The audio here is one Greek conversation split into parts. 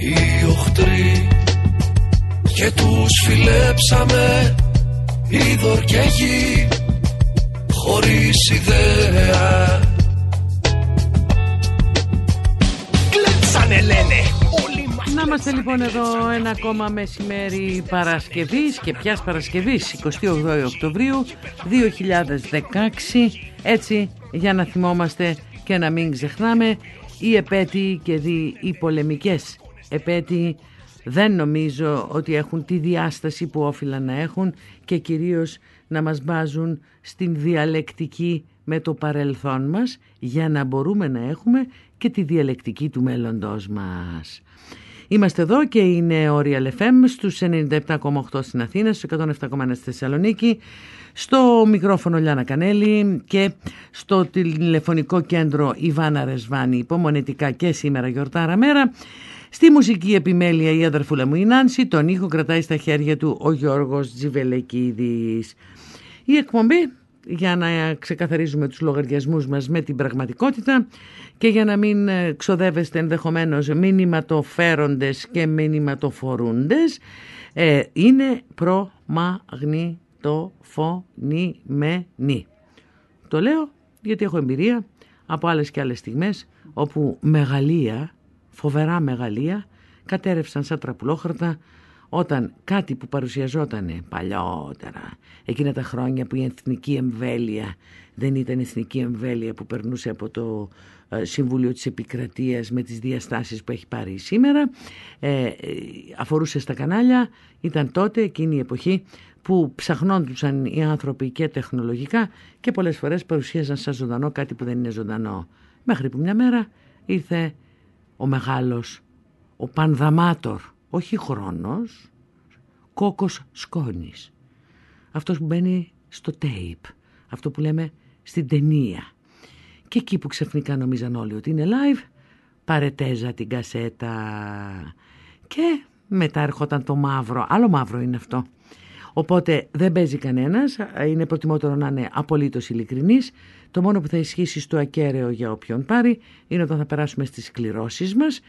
οι οχτροί και τους φιλέψαμε είδωρ και γη χωρίς ιδέα. Κλέψανε λένε. Να είμαστε λοιπόν εδώ ένα ακόμα μεσημέρι Παρασκευής και ποιας Παρασκευής 28 Οκτωβρίου 2016 έτσι για να θυμόμαστε και να μην ξεχνάμε οι επέτειοι και δι, οι πολεμικές επέτειοι δεν νομίζω ότι έχουν τη διάσταση που όφυλαν να έχουν και κυρίως να μας βάζουν στην διαλεκτική με το παρελθόν μας για να μπορούμε να έχουμε και τη διαλεκτική του μέλλοντός μας. Είμαστε εδώ και είναι ο Real FM στους 97,8 στην Αθήνα, στους 107,1 στη Θεσσαλονίκη, στο μικρόφωνο Λιάνα Κανέλη και στο τηλεφωνικό κέντρο Ιβάνα Ρεσβάνη υπομονετικά και σήμερα γιορτάρα μέρα. Στη μουσική επιμέλεια η αδερφούλα μου η Νάνση, τον ήχο κρατάει στα χέρια του ο Γιώργος Τζιβελεκίδης. Η εκπομπή για να ξεκαθαρίζουμε τους λογαριασμούς μας με την πραγματικότητα και για να μην ξοδεύεστε ενδεχομένως μηνυματοφέροντες και μηνυματοφορούντες ε, είναι προμαγνητοφωνημένη. Το λέω γιατί έχω εμπειρία από άλλες και άλλες στιγμές όπου μεγαλεία φοβερά μεγαλεία κατέρευσαν σαν τραπουλόχαρτα όταν κάτι που παρουσιαζόταν παλιότερα, εκείνα τα χρόνια που η εθνική εμβέλεια δεν ήταν εθνική εμβέλεια που περνούσε από το ε, Συμβούλιο της Επικρατείας με τις διαστάσεις που έχει πάρει σήμερα, ε, αφορούσε στα κανάλια, ήταν τότε εκείνη η εποχή που ψαχνόντουσαν οι άνθρωποι και τεχνολογικά και πολλές φορές παρουσίαζαν σαν ζωντανό κάτι που δεν είναι ζωντανό. Μέχρι που μια μέρα ήρθε ο μεγάλος, ο Πανδαμάτορ, όχι χρόνος, κόκος σκόνης. Αυτός που μπαίνει στο τέιπ, αυτό που λέμε στην ταινία. Και εκεί που ξαφνικά νομίζαν όλοι ότι είναι live, παρετέζα την κασέτα. Και μετά έρχονταν το μαύρο, άλλο μαύρο είναι αυτό. Οπότε δεν παίζει κανένας, είναι προτιμότερο να είναι απολύτως ειλικρινής. Το μόνο που θα ισχύσει στο ακέραιο για όποιον πάρει είναι όταν θα περάσουμε στις κληρώσεις μας.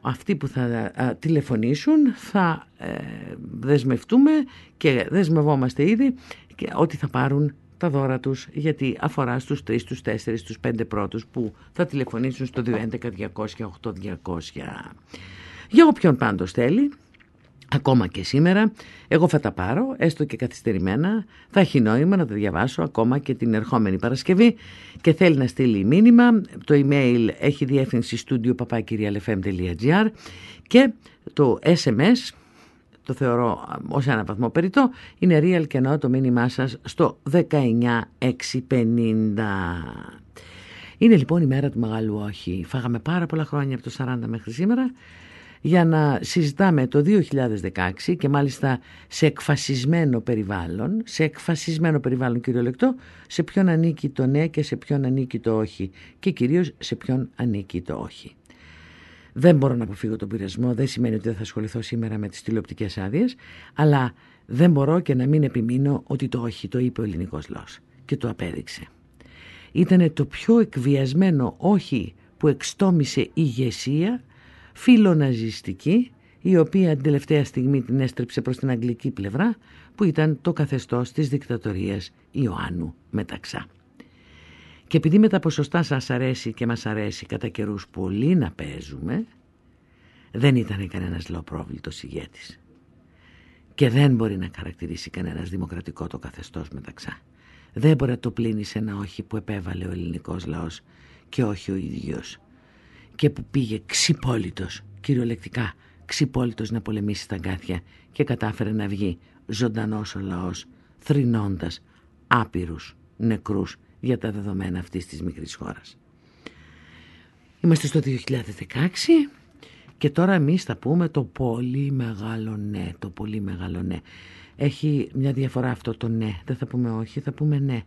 Αυτοί που θα τηλεφωνήσουν θα ε, δεσμευτούμε και δεσμευόμαστε ήδη και ότι θα πάρουν τα δώρα τους γιατί αφορά στους 3, στους 4, στους 5 πρώτους που θα τηλεφωνήσουν στο 211 200 8200. Για όποιον πάντως θέλει Ακόμα και σήμερα, εγώ θα τα πάρω, έστω και καθυστερημένα, θα έχει νόημα να τα διαβάσω ακόμα και την ερχόμενη Παρασκευή και θέλει να στείλει μήνυμα. Το email έχει διεύθυνση studio papakirialfm.gr και το SMS, το θεωρώ ως ένα βαθμό περιττό, είναι real και εννοώ το μήνυμά σας στο 19650. Είναι λοιπόν η μέρα του Μεγάλου Όχι. Φάγαμε πάρα πολλά χρόνια από το 40 μέχρι σήμερα για να συζητάμε το 2016 και μάλιστα σε εκφασισμένο περιβάλλον, σε εκφασισμένο περιβάλλον κυριολεκτό, σε ποιον ανήκει το ναι και σε ποιον ανήκει το όχι και κυρίως σε ποιον ανήκει το όχι. Δεν μπορώ να αποφύγω τον πειρασμό, δεν σημαίνει ότι δεν θα ασχοληθώ σήμερα με τις τηλεοπτικές άδειες, αλλά δεν μπορώ και να μην επιμείνω ότι το όχι το είπε ο ελληνικός λαός και το απέδειξε. Ήτανε το πιο εκβιασμένο όχι που εξτόμησε η ηγεσία φιλοναζιστική η οποία την τελευταία στιγμή την έστρεψε προς την αγγλική πλευρά που ήταν το καθεστώς της δικτατορίας Ιωάννου Μεταξά. Και επειδή με τα ποσοστά σας αρέσει και μας αρέσει κατά καιρούς πολύ να παίζουμε, δεν ήταν κανένας λεοπρόβλητος ηγέτης. Και δεν μπορεί να χαρακτηρίσει κανένας δημοκρατικό το καθεστώς μεταξά. Δεν μπορεί να το πλύνει σε ένα όχι που επέβαλε ο ελληνικός λαός και όχι ο ίδιος και που πήγε ξυπόλυτος, κυριολεκτικά ξυπόλυτος να πολεμήσει τα γκάθια και κατάφερε να βγει ζωντανός ο λαός, θρυνώντας άπειρους νεκρούς για τα δεδομένα αυτής της μικρής χώρας. Είμαστε στο 2016 Και τώρα εμείς θα πούμε το πολύ μεγάλο ναι, το πολύ μεγάλο ναι. Έχει μια διαφορά αυτό το ναι, δεν θα πούμε όχι, θα πούμε ναι.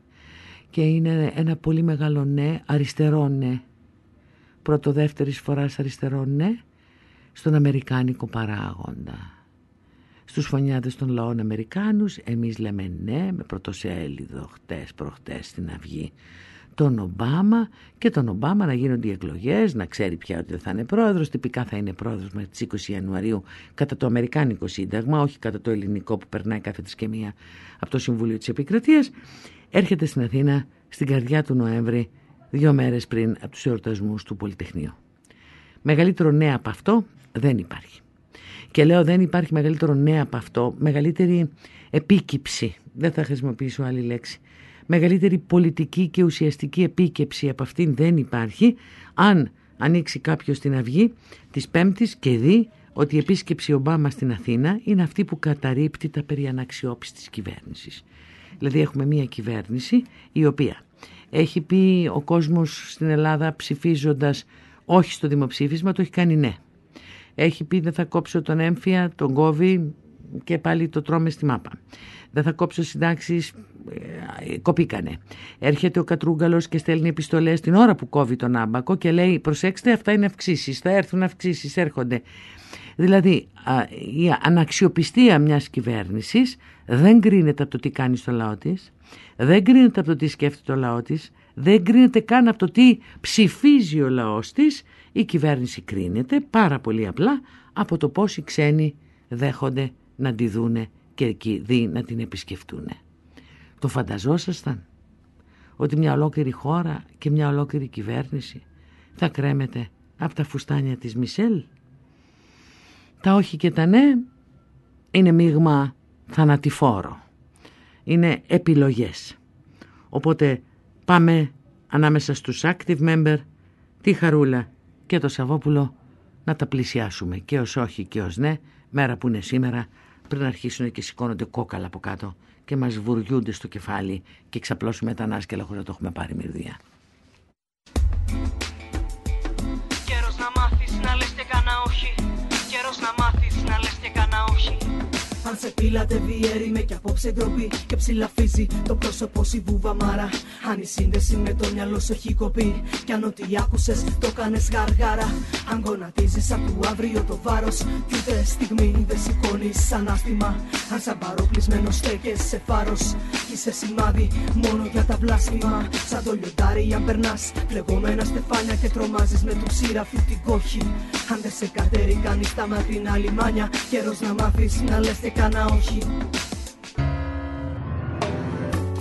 Και είναι ένα πολύ μεγάλο ναι, αριστερό ναι. Πρώτο δεύτερης φοράς αριστερό ναι, στον Αμερικάνικο παράγοντα. Στους φωνιάδες των λαών Αμερικάνους εμείς λέμε ναι με πρωτοσέλιδο χτες προχτές στην Αυγή τον Ομπάμα και τον Ομπάμα να γίνονται οι εκλογές, να ξέρει πια ότι θα είναι πρόεδρος, τυπικά θα είναι πρόεδρος με τις 20 Ιανουαρίου κατά το Αμερικάνικο Σύνταγμα, όχι κατά το ελληνικό που περνάει κάθε της και μία από το Συμβούλιο της Επικρατείας, έρχεται στην Αθήνα στην καρδιά του Νοέμβρη, δύο μέρες πριν από τους εορτασμούς του Πολυτεχνείου. Μεγαλύτερο νέο από αυτό δεν υπάρχει. Και λέω δεν υπάρχει μεγαλύτερο νέο από αυτό, μεγαλύτερη επίκυψη, δεν θα χρησιμοποιήσω άλλη λέξη, μεγαλύτερη πολιτική και ουσιαστική επίκεψη από αυτήν δεν υπάρχει αν ανοίξει κάποιος την αυγή της Πέμπτης και δει ότι η επίσκεψη Ομπάμα στην Αθήνα είναι αυτή που καταρρύπτει τα περί αναξιόπιστης κυβέρνησης. Δηλαδή έχουμε μια κυβέρνηση η οποία έχει πει ο κόσμος στην Ελλάδα ψηφίζοντας όχι στο δημοψήφισμα, το έχει κάνει ναι. Έχει πει δεν θα κόψω τον έμφυα, τον κόβει και πάλι το τρώμε στη μάπα. Δεν θα κόψω συντάξεις, ε, κοπήκανε. Έρχεται ο Κατρούγκαλος και στέλνει επιστολές την ώρα που κόβει τον άμπακο και λέει: Προσέξτε, αυτά είναι αυξήσεις. Θα έρθουν αυξήσεις, έρχονται. Δηλαδή, η αναξιοπιστία μιας κυβέρνησης δεν κρίνεται από το τι κάνει στο λαό της, δεν κρίνεται από το τι σκέφτεται το λαό της, δεν κρίνεται καν από το τι ψηφίζει ο λαός της. Η κυβέρνηση κρίνεται πάρα πολύ απλά από το πώς οι ξένοι δέχονται να τη δούνε και εκεί δει να την επισκεφτούν. Το φανταζόσασταν ότι μια ολόκληρη χώρα και μια ολόκληρη κυβέρνηση θα κρέμεται από τα φουστάνια της Μισελ; Τα όχι και τα ναι είναι μείγμα θανατηφόρο. Είναι επιλογές. Οπότε πάμε ανάμεσα στους active member, τη Χαρούλα και το Σαββόπουλο να τα πλησιάσουμε και ως όχι και ως ναι, μέρα που είναι σήμερα πριν αρχίσουν και σηκώνονται κόκαλα από κάτω και μας βουριούνται στο κεφάλι και ξαπλώσουμε τα ανάσκελα χωρίς να το έχουμε πάρει μυρδία. Αν σε πήλατε με κι απόψε ντροπή και ψηλαφίζει το πρόσωπο σου βουβαμάρα. Αν η σύνδεση με το μυαλό σου έχει κοπεί, κι αν ό,τι άκουσες το κάνες γαργάρα. Αν γονατίζεις από του αύριο το βάρος, κι ούτε στιγμή δεν σηκώνεις ανάστημα. Αν σαν παροπλισμένο στέκε σε φάρος, είσαι σημάδι μόνο για τα βλάσφημα. Σαν το λιοντάρι, αν περνάς φλεγόμενα στεφάνια και τρομάζεις με του ψήραφι την κόχη. Αν δεν σε κατέρει κανεί τα μακρινά λιμάνια, καιρός να μάθεις να λες έκανα όχι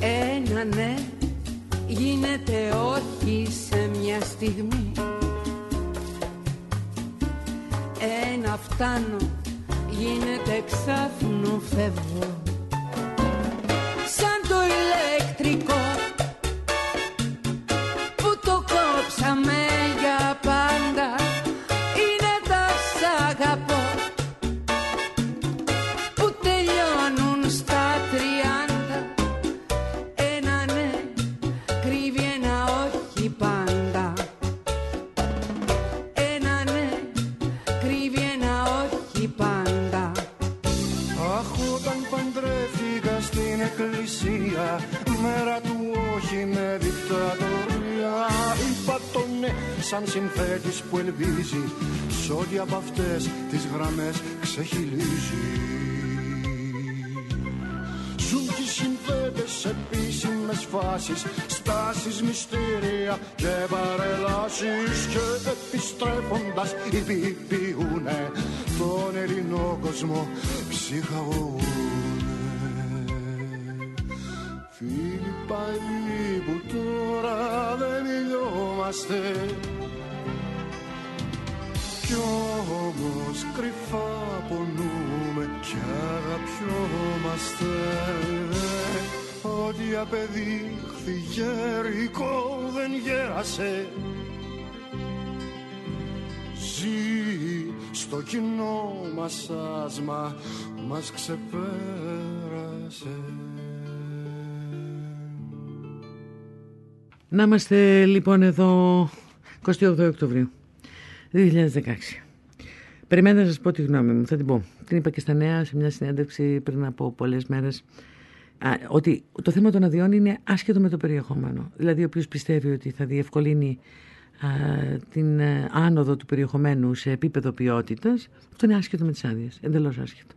Ένα ναι γίνεται όχι σε μια στιγμή. Ένα φτάνω γίνεται ξάφνου φεύγω. Σαν το ηλεκτρικό ελπίζει Σ' ό,τι από αυτές τις γραμμές ξεχυλίζεις. Ζουν και συνθέτες επίσημες φάσεις Στάσεις, μυστήρια και παρελάσεις Και επιστρέφοντας υπηποιούνε Τον ελληνό κόσμο ψυχαγούνε Φίλοι παλιοί που τώρα δεν μιλιόμαστε κι όμως κρυφά πονούμε κι αγαπιόμαστε. Ό,τι απεδείχθη γερικό δεν γέρασε. Ζει στο κοινό μας άσμα μας ξεπέρασε. Να είμαστε λοιπόν εδώ 28 Οκτωβρίου 2016. Περιμένετε να σας πω τη γνώμη μου, θα την πω. Την είπα και στα νέα σε μια συνέντευξη πριν από πολλές μέρες. Ότι το θέμα των αδειών είναι άσχετο με το περιεχόμενο. Δηλαδή, ο οποίος πιστεύει ότι θα διευκολύνει την ε, άνοδο του περιεχομένου σε επίπεδο ποιότητας, αυτό είναι άσχετο με τις άδειες. Εντελώς άσχετο.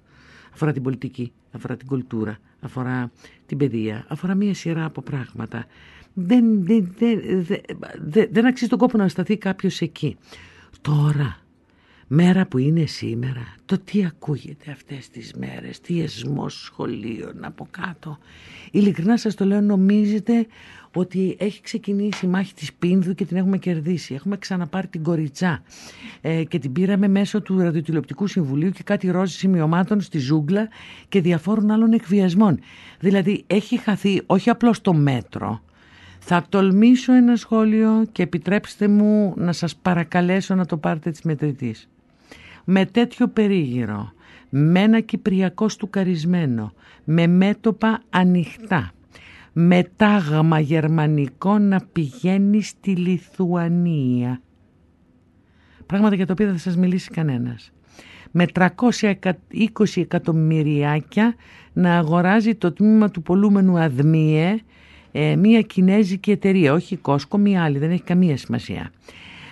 Αφορά την πολιτική, αφορά την κουλτούρα, αφορά την παιδεία, αφορά μία σειρά από πράγματα. Δεν, δεν, δεν, δεν, δεν αξίζει τον κόπο να σταθεί κάποιος εκεί. Τώρα, μέρα που είναι σήμερα, το τι ακούγεται αυτές τις μέρες, τι εσμός σχολείων από κάτω. Ειλικρινά σας το λέω, νομίζετε ότι έχει ξεκινήσει η μάχη της Πίνδου και την έχουμε κερδίσει. Έχουμε ξαναπάρει την Κοριτσά ε, και την πήραμε μέσω του Ραδιοτηλεοπτικού Συμβουλίου και κάτι ρόζι σημειωμάτων στη ζούγκλα και διαφόρων άλλων εκβιασμών. Δηλαδή έχει χαθεί όχι απλώς το μέτρο, θα τολμήσω ένα σχόλιο και επιτρέψτε μου να σας παρακαλέσω να το πάρετε της μετρητής με τέτοιο περίγυρο, με ένα κυπριακό στουκαρισμένο, με μέτωπα ανοιχτά, με τάγμα γερμανικό να πηγαίνει στη Λιθουανία. Πράγματα για τα οποία δεν θα σας μιλήσει κανένας. Με 320 εκατομμυριάκια να αγοράζει το τμήμα του πολλούμενου Αδμίε ε, μια κινέζικη εταιρεία, όχι Κόσκο, μια άλλη, δεν έχει καμία σημασία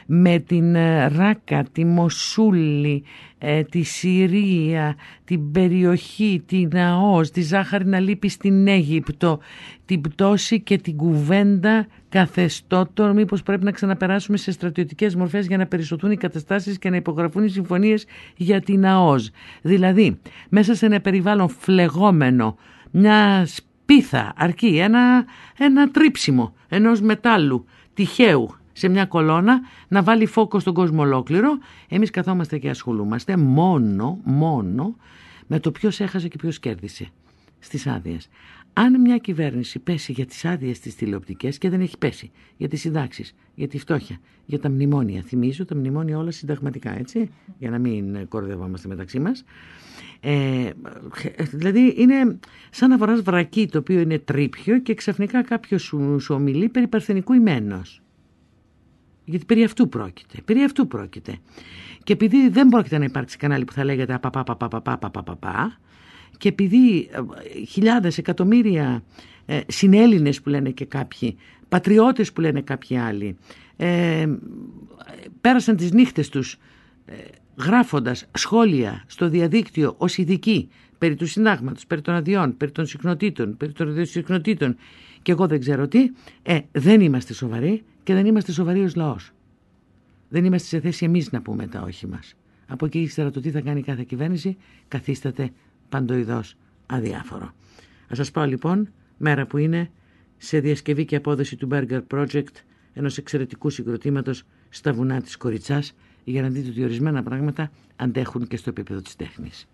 με την ε, Ράκα, τη Μοσούλη, ε, τη Συρία, την περιοχή, την Ναός, τη ζάχαρη να λείπει στην Αίγυπτο, την πτώση και την κουβέντα καθεστώτων, μήπως πρέπει να ξαναπεράσουμε σε στρατιωτικές μορφές για να περισσοτούν οι καταστάσεις και να υπογραφούν οι συμφωνίες για την ΝΑΟΣ. Δηλαδή, μέσα σε ένα περιβάλλον φλεγόμενο, μιας σπίθα αρκεί, ένα, ένα τρίψιμο ενός μετάλλου τυχαίου σε μια κολόνα να βάλει φόκο στον κόσμο ολόκληρο. Εμείς καθόμαστε και ασχολούμαστε μόνο, μόνο με το ποιος έχασε και ποιος κέρδισε στις άδειες. Αν μια κυβέρνηση πέσει για τις άδειες τις τηλεοπτικές και δεν έχει πέσει για τις συντάξεις, για τη φτώχεια, για τα μνημόνια. Θυμίζω τα μνημόνια όλα συνταγματικά, έτσι, για να μην κορδευόμαστε μεταξύ μας. Ε, δηλαδή είναι σαν να βαράς βρακί το οποίο είναι τρίπιο και ξαφνικά κάποιος σου, σου ομιλεί περί παρθενικού ημένος. Γιατί περί αυτού πρόκειται. Περί αυτού πρόκειται. Και επειδή δεν πρόκειται να υπάρξει κανάλι που θα λέγεται απαπαπαπαπαπαπαπαπα και επειδή χιλιάδες, εκατομμύρια ε, συνέλληνες που λένε και κάποιοι, πατριώτες που λένε κάποιοι άλλοι, ε, πέρασαν τις νύχτες τους ε, γράφοντας σχόλια στο διαδίκτυο ως ειδικοί περί του συντάγματος, περί των αδειών, περί των συχνοτήτων, περί των συχνοτήτων και εγώ δεν ξέρω τι, ε, δεν είμαστε σοβαροί και δεν είμαστε σοβαροί ως λαός. Δεν είμαστε σε θέση εμείς να πούμε τα όχι μας. Από εκεί ύστερα το τι θα κάνει κάθε κυβέρνηση καθίσταται παντοειδώς αδιάφορο. Ας σας πάω λοιπόν, μέρα που είναι, σε διασκευή και απόδοση του Burger Project, ενός εξαιρετικού συγκροτήματος στα βουνά της Κοριτσάς, για να δείτε ότι ορισμένα πράγματα αντέχουν και στο επίπεδο της τέχνης.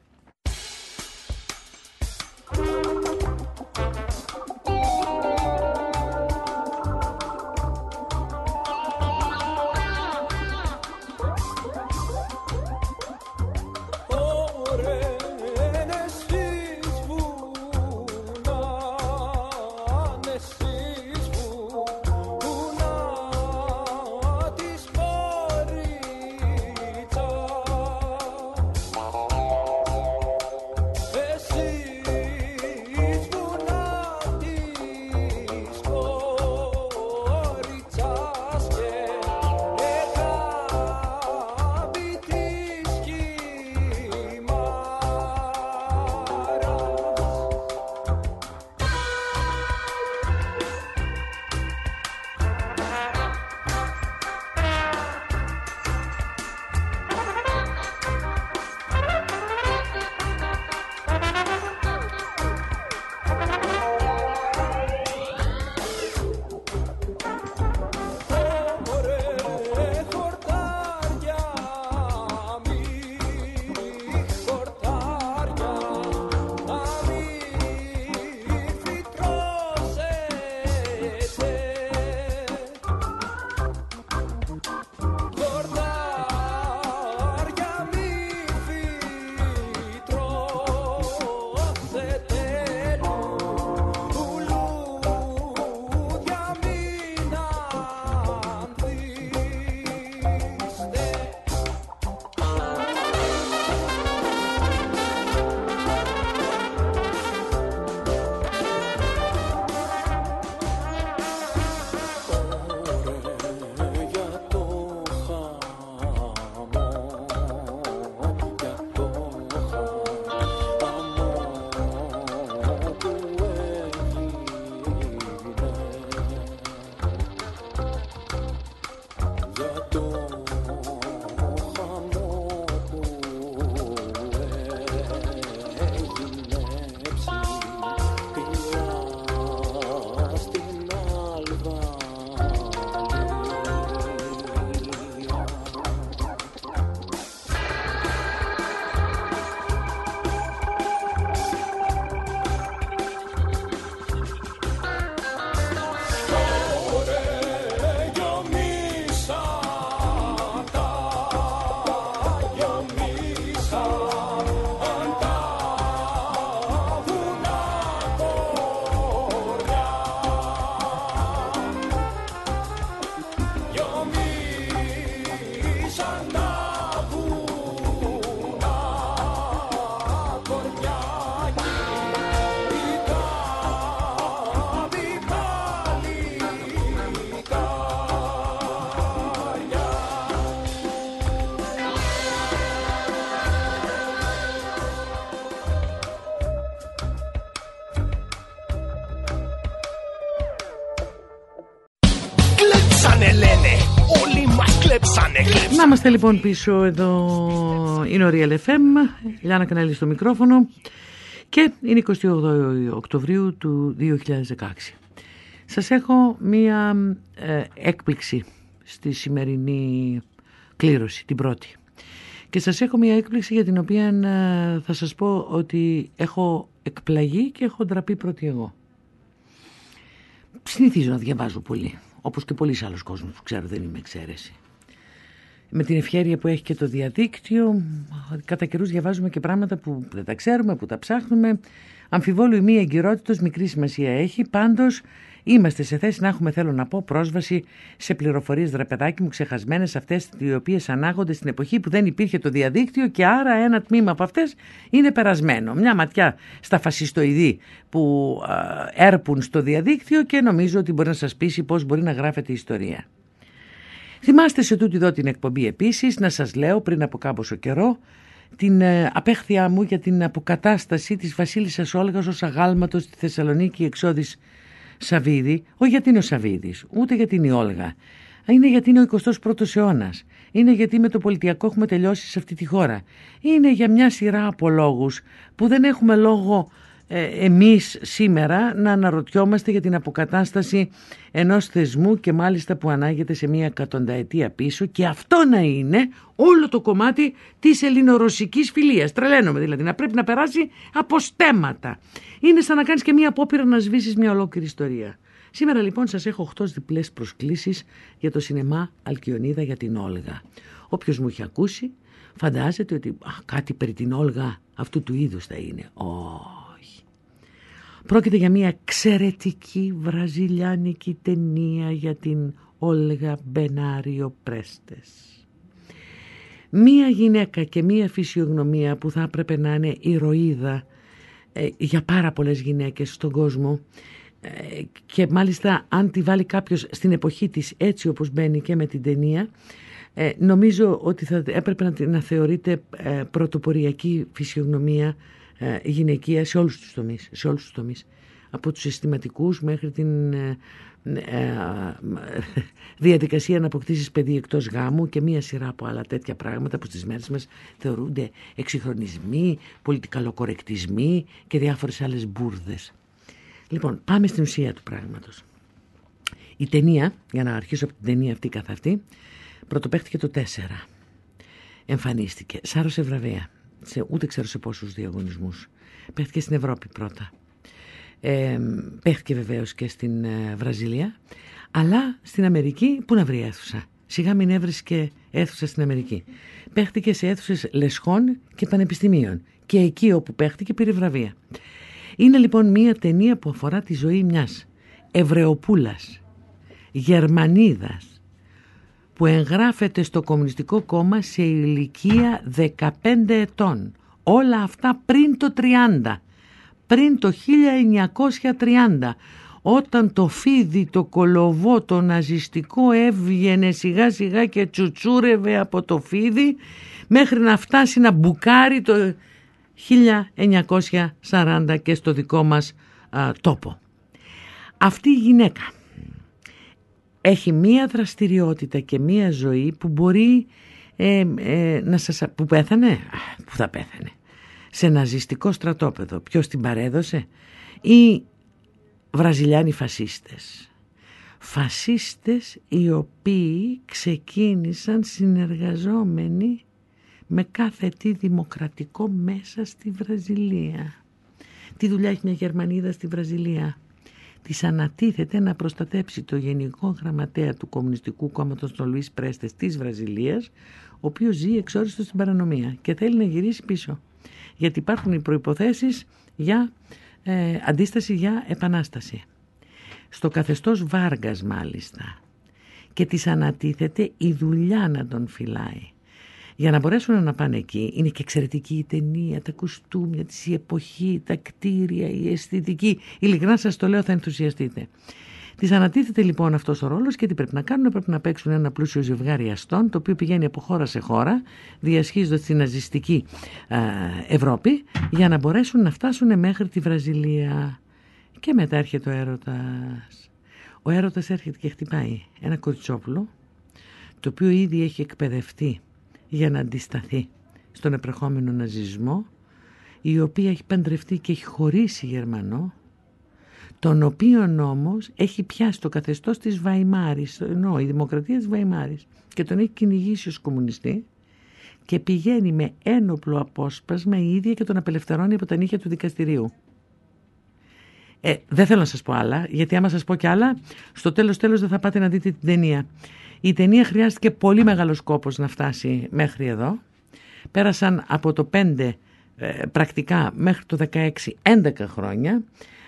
Είμαστε λοιπόν πίσω εδώ, είναι ο Real FM, Λιάννα Κανέλη στο μικρόφωνο και είναι 28 Οκτωβρίου του 2016. Σας έχω μία ε, έκπληξη στη σημερινή κλήρωση, την πρώτη. Και σας έχω μία έκπληξη για την οποία ε, θα σας πω ότι έχω εκπλαγεί και έχω ντραπεί πρώτη εγώ. Συνηθίζω να διαβάζω πολύ, όπως και πολλοί άλλους κόσμος που ξέρω δεν είμαι εξαίρεση με την ευχαίρεια που έχει και το διαδίκτυο κατά καιρούς διαβάζουμε και πράγματα που δεν τα ξέρουμε, που τα ψάχνουμε. Αμφιβόλου η μία εγκυρότητος μικρή σημασία έχει. Πάντως είμαστε σε θέση να έχουμε θέλω να πω πρόσβαση σε πληροφορίες δραπεδάκι μου ξεχασμένες αυτές οι οποίες ανάγονται στην εποχή που δεν υπήρχε το διαδίκτυο και άρα ένα τμήμα από αυτές είναι περασμένο. Μια ματιά στα φασιστοειδή που έρπουν στο διαδίκτυο και νομίζω ότι μπορεί να σας πείσει πώς μπορεί να γράφεται η ιστορία Θυμάστε σε τούτη εδώ την εκπομπή επίσης να σας λέω πριν από κάμποσο καιρό την ε, απέχθειά μου για την αποκατάσταση της βασίλισσας Όλγας ως αγάλματος στη Θεσσαλονίκη εξόδης Σαββίδη. Όχι γιατί είναι ο Σαββίδης, ούτε γιατί είναι η Όλγα. Είναι γιατί είναι ο 21ος αιώνας. Είναι γιατί με το πολιτιακό έχουμε τελειώσει σε αυτή τη χώρα. Είναι για μια σειρά από λόγους που δεν έχουμε λόγο ε, εμείς σήμερα να αναρωτιόμαστε για την αποκατάσταση ενός θεσμού και μάλιστα που ανάγεται σε μια εκατονταετία πίσω και αυτό να είναι όλο το κομμάτι της ελληνορωσικής φιλίας. Τρελαίνομαι δηλαδή να πρέπει να περάσει από στέματα. Είναι σαν να κάνεις και μια απόπειρα να σβήσεις μια ολόκληρη ιστορία. Σήμερα λοιπόν σας έχω 8 διπλές προσκλήσεις για το σινεμά Αλκιονίδα για την Όλγα. Όποιος μου έχει ακούσει φαντάζεται ότι κάτι περί την Όλγα αυτού του είδους θα είναι. Πρόκειται για μια εξαιρετική βραζιλιάνικη ταινία για την Όλγα Μπενάριο Πρέστες. Μία γυναίκα και μία φυσιογνωμία που θα έπρεπε να είναι ηρωίδα ε, για πάρα πολλές γυναίκες στον κόσμο ε, και μάλιστα αν τη βάλει κάποιος στην εποχή της έτσι όπως μπαίνει και με την ταινία ε, νομίζω ότι θα έπρεπε να, να θεωρείται πρωτοποριακή φυσιογνωμία ε, γυναικεία σε όλους τους τομείς, σε όλους τους τομείς. Από τους συστηματικούς μέχρι την ε, ε, διαδικασία να αποκτήσεις παιδί εκτός γάμου και μία σειρά από άλλα τέτοια πράγματα που στις μέρες μας θεωρούνται εξυγχρονισμοί, πολιτικαλοκορεκτισμοί και διάφορες άλλες μπουρδες. Λοιπόν, πάμε στην ουσία του πράγματος. Η ταινία, για να αρχίσω από την ταινία αυτή καθ' αυτή, πρωτοπαίχτηκε το 4. Εμφανίστηκε, σάρωσε βραβεία σε, ούτε ξέρω σε πόσους διαγωνισμούς. Παίχτηκε στην Ευρώπη πρώτα. Ε, παίχτηκε βεβαίως και στην ε, Βραζιλία. Αλλά στην Αμερική πού να βρει αίθουσα; Σιγά μην έβρισκε αίθουσα στην Αμερική. Παίχτηκε σε αίθουσες λεσχών και πανεπιστημίων. Και εκεί όπου παίχτηκε πήρε βραβεία. Είναι λοιπόν μία ταινία που αφορά τη ζωή μιας Ευρεοπούλας, Γερμανίδας, που εγγράφεται στο Κομμουνιστικό Κόμμα σε ηλικία 15 ετών. Όλα αυτά πριν το 30, πριν το 1930, όταν το φίδι, το κολοβό, το ναζιστικό έβγαινε σιγά σιγά και τσουτσούρευε από το φίδι μέχρι να φτάσει να μπουκάρει το 1940 και στο δικό μας τόπο. Αυτή η γυναίκα έχει μία δραστηριότητα και μία ζωή που μπορεί ε, ε, να σας... που πέθανε, που θα πέθανε. Σε ναζιστικό στρατόπεδο. Ποιος την παρέδωσε; Ή βραζιλιάνοι φασίστες. Φασίστες οι οποίοι ξεκίνησαν συνεργαζόμενοι με κάθε τι δημοκρατικό μέσα στη Βραζιλία. Τι δουλειά έχει μια Γερμανίδα στη Βραζιλία; Της ανατίθεται να προστατέψει το Γενικό Γραμματέα του Κομμουνιστικού Κόμματος των Λουίς Πρέστες της Βραζιλίας, ο οποίος ζει εξόριστος στην παρανομία και θέλει να γυρίσει πίσω. Γιατί υπάρχουν οι προϋποθέσεις για ε, αντίσταση για επανάσταση. Στο καθεστώς Βάργας μάλιστα. Και της ανατίθεται η δουλειά να τον φυλάει. Για να μπορέσουν να πάνε εκεί, είναι και εξαιρετική η ταινία, τα κουστούμια της, η εποχή, τα κτίρια, η αισθητική. Ειλικρινά σας το λέω, θα ενθουσιαστείτε. Της ανατίθεται λοιπόν αυτός ο ρόλος και τι πρέπει να κάνουν, πρέπει να παίξουν ένα πλούσιο ζευγάρι αστών, το οποίο πηγαίνει από χώρα σε χώρα, διασχίζοντας την ναζιστική Ευρώπη, για να μπορέσουν να φτάσουν μέχρι τη Βραζιλία. Και μετά έρχεται ο έρωτας. Ο έρωτας έρχεται και χτυπάει ένα κοριτσόπουλο, το οποίο ήδη έχει εκπαιδευτεί για να αντισταθεί στον επερχόμενο ναζισμό η οποία έχει παντρευτεί και έχει χωρίσει Γερμανό τον οποίο όμως έχει πιάσει το καθεστώς της Βαϊμάρης, ενώ η δημοκρατία της Βαϊμάρης και τον έχει κυνηγήσει ως κομμουνιστή και πηγαίνει με ένοπλο απόσπασμα η ίδια και τον απελευθερώνει από τα νύχια του δικαστηρίου. Ε, δεν θέλω να σας πω άλλα, γιατί άμα σας πω κι άλλα, στο τέλος τέλος δεν θα πάτε να δείτε την ταινία. Η ταινία χρειάστηκε πολύ μεγάλο κόπος να φτάσει μέχρι εδώ. Πέρασαν από το 5 ε, πρακτικά μέχρι το 16 11 χρόνια.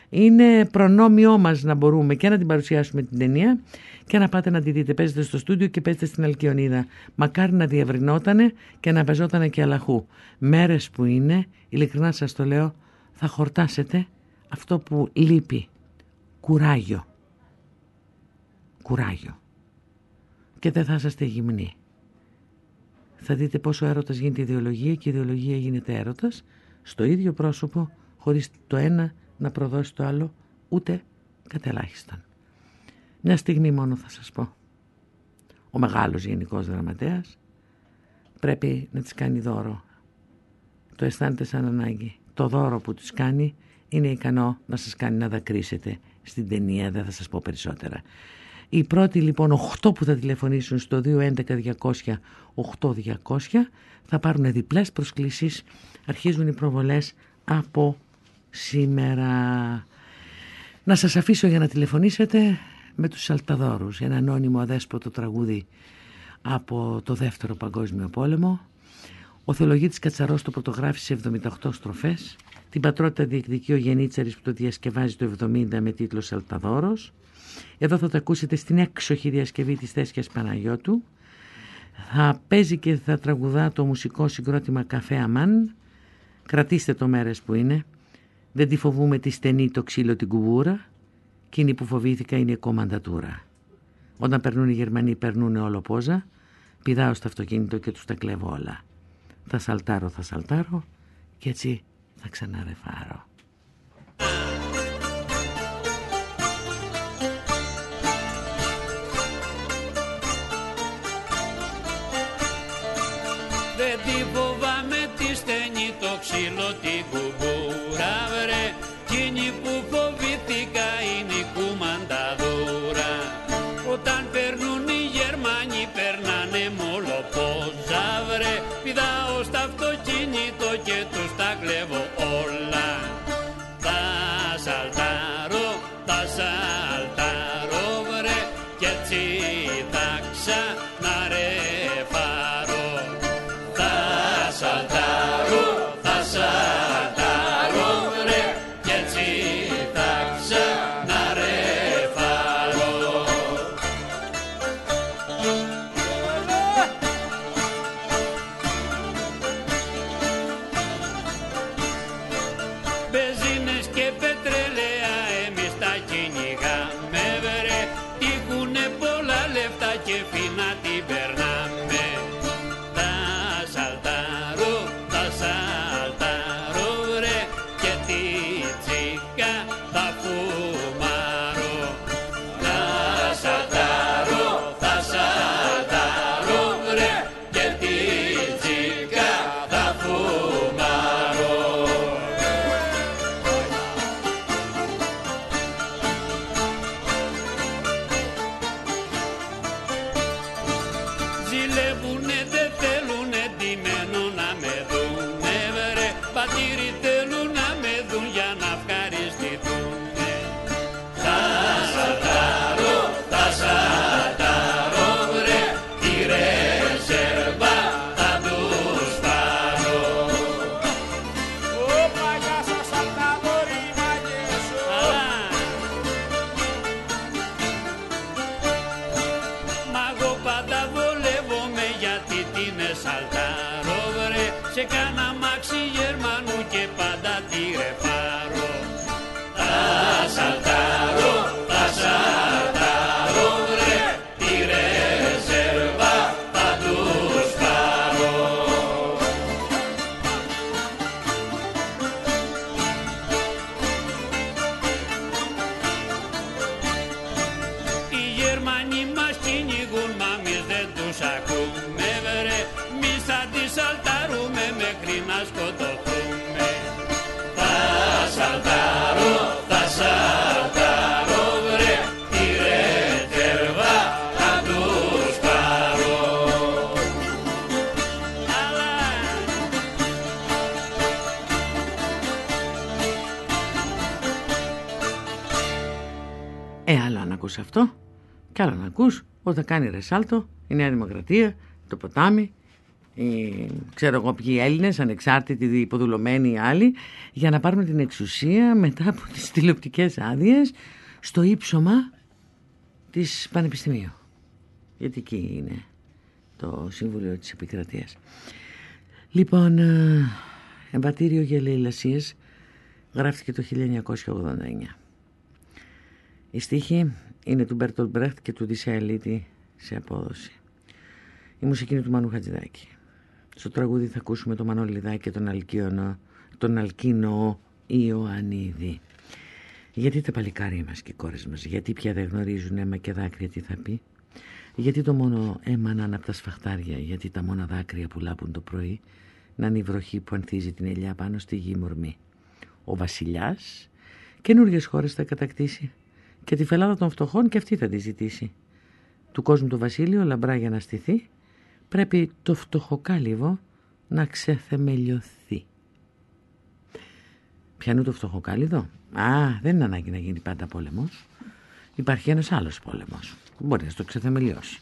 Είναι προνόμιό μας να μπορούμε και να την παρουσιάσουμε την ταινία και να πάτε να τη δείτε. Παίζετε στο στούντιο και παίζετε στην Αλκιονίδα. Μακάρι να διευρυνότανε και να παίζότανε και αλαχού. Μέρες που είναι, ειλικρινά σας το λέω, θα χορτάσετε αυτό που λείπει. Κουράγιο. Κουράγιο. Και δεν θα είσαστε γυμνοί. Θα δείτε πόσο έρωτας γίνεται ιδεολογία και η ιδεολογία γίνεται έρωτας στο ίδιο πρόσωπο χωρίς το ένα να προδώσει το άλλο ούτε κατελάχισταν. Μια στιγμή μόνο θα σας πω. Ο μεγάλος γενικός δραματέας πρέπει να της κάνει δώρο. Το αισθάνεται σαν ανάγκη. Το δώρο που της κάνει είναι ικανό να σας κάνει να δακρύσετε στην ταινία, δεν θα σας πω περισσότερα. Οι πρώτοι λοιπόν 8 που θα τηλεφωνήσουν στο 211 200 8200 θα πάρουν διπλές προσκλήσεις. Αρχίζουν οι προβολές από σήμερα. Να σας αφήσω για να τηλεφωνήσετε με τους Σαλταδόρους, ένα ανώνυμο αδέσποτο τραγούδι από το Δεύτερο Παγκόσμιο Πόλεμο. Ο Θεολογίτης Κατσαρός το πρωτογράφησε 78 στροφές. Την πατρότητα διεκδικεί ο Γενίτσαρης που το διασκευάζει το 70 με τίτλο Σαλταδόρος. Εδώ θα το ακούσετε στην έξοχη διασκευή της Θέσιας Παναγιώτου. Θα παίζει και θα τραγουδά το μουσικό συγκρότημα Καφέ Αμάν. Κρατήστε το μέρες που είναι. Δεν τη φοβούμε τη στενή το ξύλο την κουβούρα. Εκείνη που φοβήθηκα είναι η κομμαντατούρα. Όταν περνούν οι Γερμανοί περνούν όλο πόζα. Πηδάω στο αυτοκίνητο και τους τα κλέβω όλα. Θα σαλτάρω, θα σαλτάρω και έτσι θα ξαναρεφάρω. Τη φοβάμαι τη στενή το ξύλο την κουμπούρα βρε. Κίνη που φοβήθηκα είναι η κουμανταδούρα. Όταν περνούν οι Γερμανοί περνάνε μολοπόζα βρε. Πηδάω στα αυτοκίνητο και τους τα κλέβω όλα κυνηγούν μα εμείς δεν τους ακούμε βρε. Μη θα τις σαλτάρουμε μέχρι να σκοτωθούμε. Θα σαλτάρω, θα σαλτάρω βρε. Τη ρε τερβά θα τους πάρω. Αλλά... Ε, άλλο αν ακούς αυτό, κι άλλο να ακούς όταν κάνει ρεσάλτο η Νέα Δημοκρατία, το ποτάμι, οι, ξέρω εγώ ποιοι Έλληνες, ανεξάρτητοι, υποδουλωμένοι άλλοι, για να πάρουμε την εξουσία μετά από τις τηλεοπτικές άδειες στο ύψωμα της Πανεπιστημίου. Γιατί εκεί είναι το Συμβούλιο της Επικρατείας. Λοιπόν, ε, εμβατήριο για λαιλασίες γράφτηκε το 1989. Η στίχη είναι του Μπέρτολ Μπρέχτ και του Δισεαλίτη σε απόδοση. Η μουσική είναι του Μανού Χατζηδάκη. Στο τραγούδι θα ακούσουμε τον Μανώλη Λιδάκη και τον, Αλκίνο, τον Αλκίνο Ιωαννίδη. Γιατί τα παλικάρια μας και οι κόρες μας, γιατί πια δεν γνωρίζουν αίμα και δάκρυα τι θα πει; Γιατί το μόνο αίμα να είναι από τα σφαχτάρια, γιατί τα μόνα δάκρυα που λάπουν το πρωί, να είναι η βροχή που ανθίζει την ελιά πάνω στη γη μορμή. Ο βασιλιάς καινούργιες χώρες θα κατακτήσει και τη φελάδα των φτωχών και αυτή θα τη ζητήσει. Του κόσμου το βασίλειο λαμπρά για να στηθεί πρέπει το φτωχοκάλυβο να ξεθεμελιωθεί. Πιανού το φτωχοκάλυβο; Α, δεν είναι ανάγκη να γίνει πάντα πόλεμος. Υπάρχει ένας άλλος πόλεμος που μπορεί να το ξεθεμελιώσει.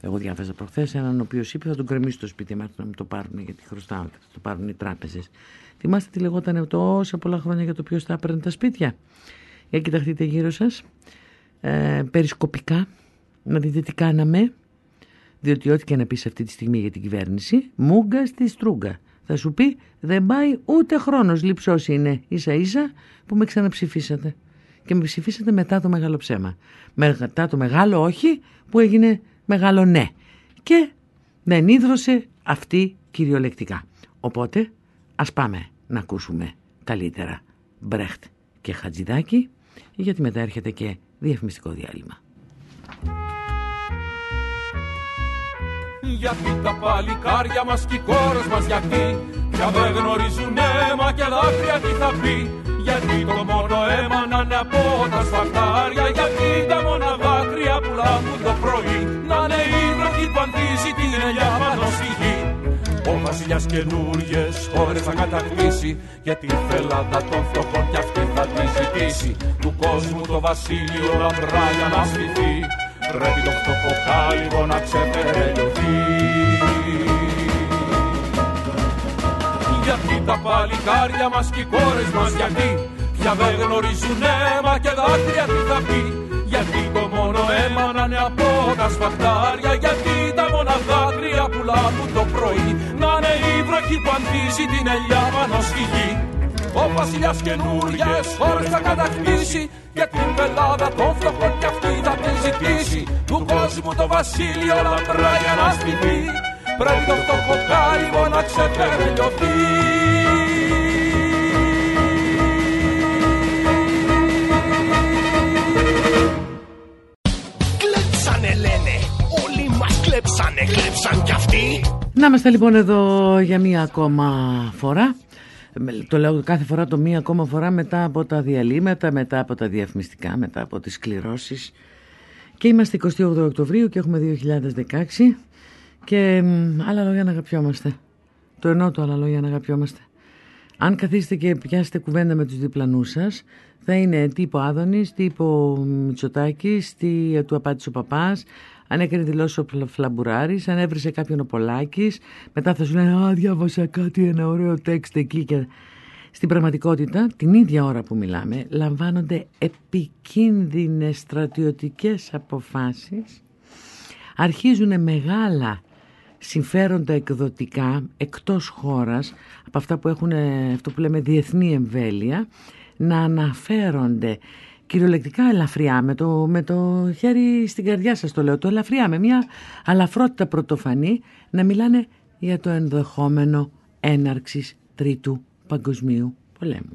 Εγώ διάβαζα προχθές έναν ο οποίος είπε θα τον κρεμίσει το σπίτι μα να μου το πάρουν γιατί χρωστάω και θα το πάρουν οι τράπεζες. Θυμάστε τι λεγόταν τόσα πολλά χρόνια για το ποιος θα έπαιρνε τα σπίτια; Για κοιταχτείτε γύρω σας. Ε, περισκοπικά να δείτε τι κάναμε. Διότι ό,τι και να πεις αυτή τη στιγμή για την κυβέρνηση, μούγκα στη στρούγκα. Θα σου πει δεν πάει ούτε χρόνος λείψό είναι ίσα ίσα που με ξαναψηφίσατε. Και με ψηφίσατε μετά το μεγάλο ψέμα. Μετά το μεγάλο όχι που έγινε μεγάλο ναι. Και δεν ίδρωσε αυτή κυριολεκτικά. Οπότε ας πάμε να ακούσουμε καλύτερα Μπρέχτ και Χατζηδάκη γιατί μετά έρχεται και διαφημιστικό διάλειμμα. Γιατί τα παλικάρια μας και οι κόρες μας γιατί; Πια δεν γνωρίζουν αίμα και δάκρυα τι θα πει; Γιατί το μόνο αίμα να είναι από τα σφαχτάρια Γιατί τα μόνα δάκρυα που λάβουν το πρωί; Να είναι η βροχή που ανθίζει την ελιά πάνω στη γη ο βασιλιάς καινούριες χώρες θα κατακτήσει Για την φελάδα των φτωχών κι αυτή θα τη ζητήσει Του κόσμου το βασίλειο λαμπρά για να στηθεί Πρέπει το φτωχοκάλυβο να ξεπεραιωθεί. Γιατί τα παλικάρια μας και οι κόρες μας γιατί; Πια δεν γνωρίζουν αίμα και δάκρυα τι θα πει. Γιατί το μόνο αίμα να είναι από τα σφαχτάρια Γιατί τα μόνα δάκρυα που λάβουν το πρωί. Να είναι η βροχή που ανθίζει την ελιά πάνω στη γη ο βασιλιάς καινούριες χώρες θα κατακτήσει Και την πελάδα των φτωχών κι αυτή θα την ζητήσει. Του κόσμου το βασίλειο λαμπρά για να στηθεί Πρέπει το φτωχοκάρυβο να ξεπερνιωθεί Κλέψανε λένε, όλοι μας κλέψανε, κλέψαν κι αυτοί. Να είμαστε λοιπόν εδώ για μία ακόμα φορά. Το λέω κάθε φορά το μία ακόμα φορά μετά από τα διαλύματα, μετά από τα διαφημιστικά, μετά από τις κληρώσεις. Και είμαστε 28 Οκτωβρίου και έχουμε 2016 και μ, άλλα λόγια να αγαπιόμαστε. Το εννοώ το άλλα λόγια να αγαπιόμαστε. Αν καθίσετε και πιάσετε κουβέντα με τους διπλανούς σας, θα είναι τύπο Άδωνης, τύπο Μητσοτάκης, τι του απάντησε ο παπάς, αν έκανε δηλώσει ο Φλα- Φλαμπουράρης, αν έβρισε κάποιον ο Πολάκης, μετά θα σου λένε «Α, διάβασα κάτι, ένα ωραίο τέξτ εκεί» και... Στην πραγματικότητα, την ίδια ώρα που μιλάμε, λαμβάνονται επικίνδυνες στρατιωτικές αποφάσεις, αρχίζουν μεγάλα συμφέροντα εκδοτικά εκτός χώρας από αυτά που έχουν ε, αυτό που λέμε διεθνή εμβέλεια να αναφέρονται κυριολεκτικά ελαφριά με το, με το χέρι στην καρδιά σας το λέω το ελαφριά με μια αλαφρότητα πρωτοφανή να μιλάνε για το ενδεχόμενο έναρξης τρίτου παγκοσμίου πολέμου.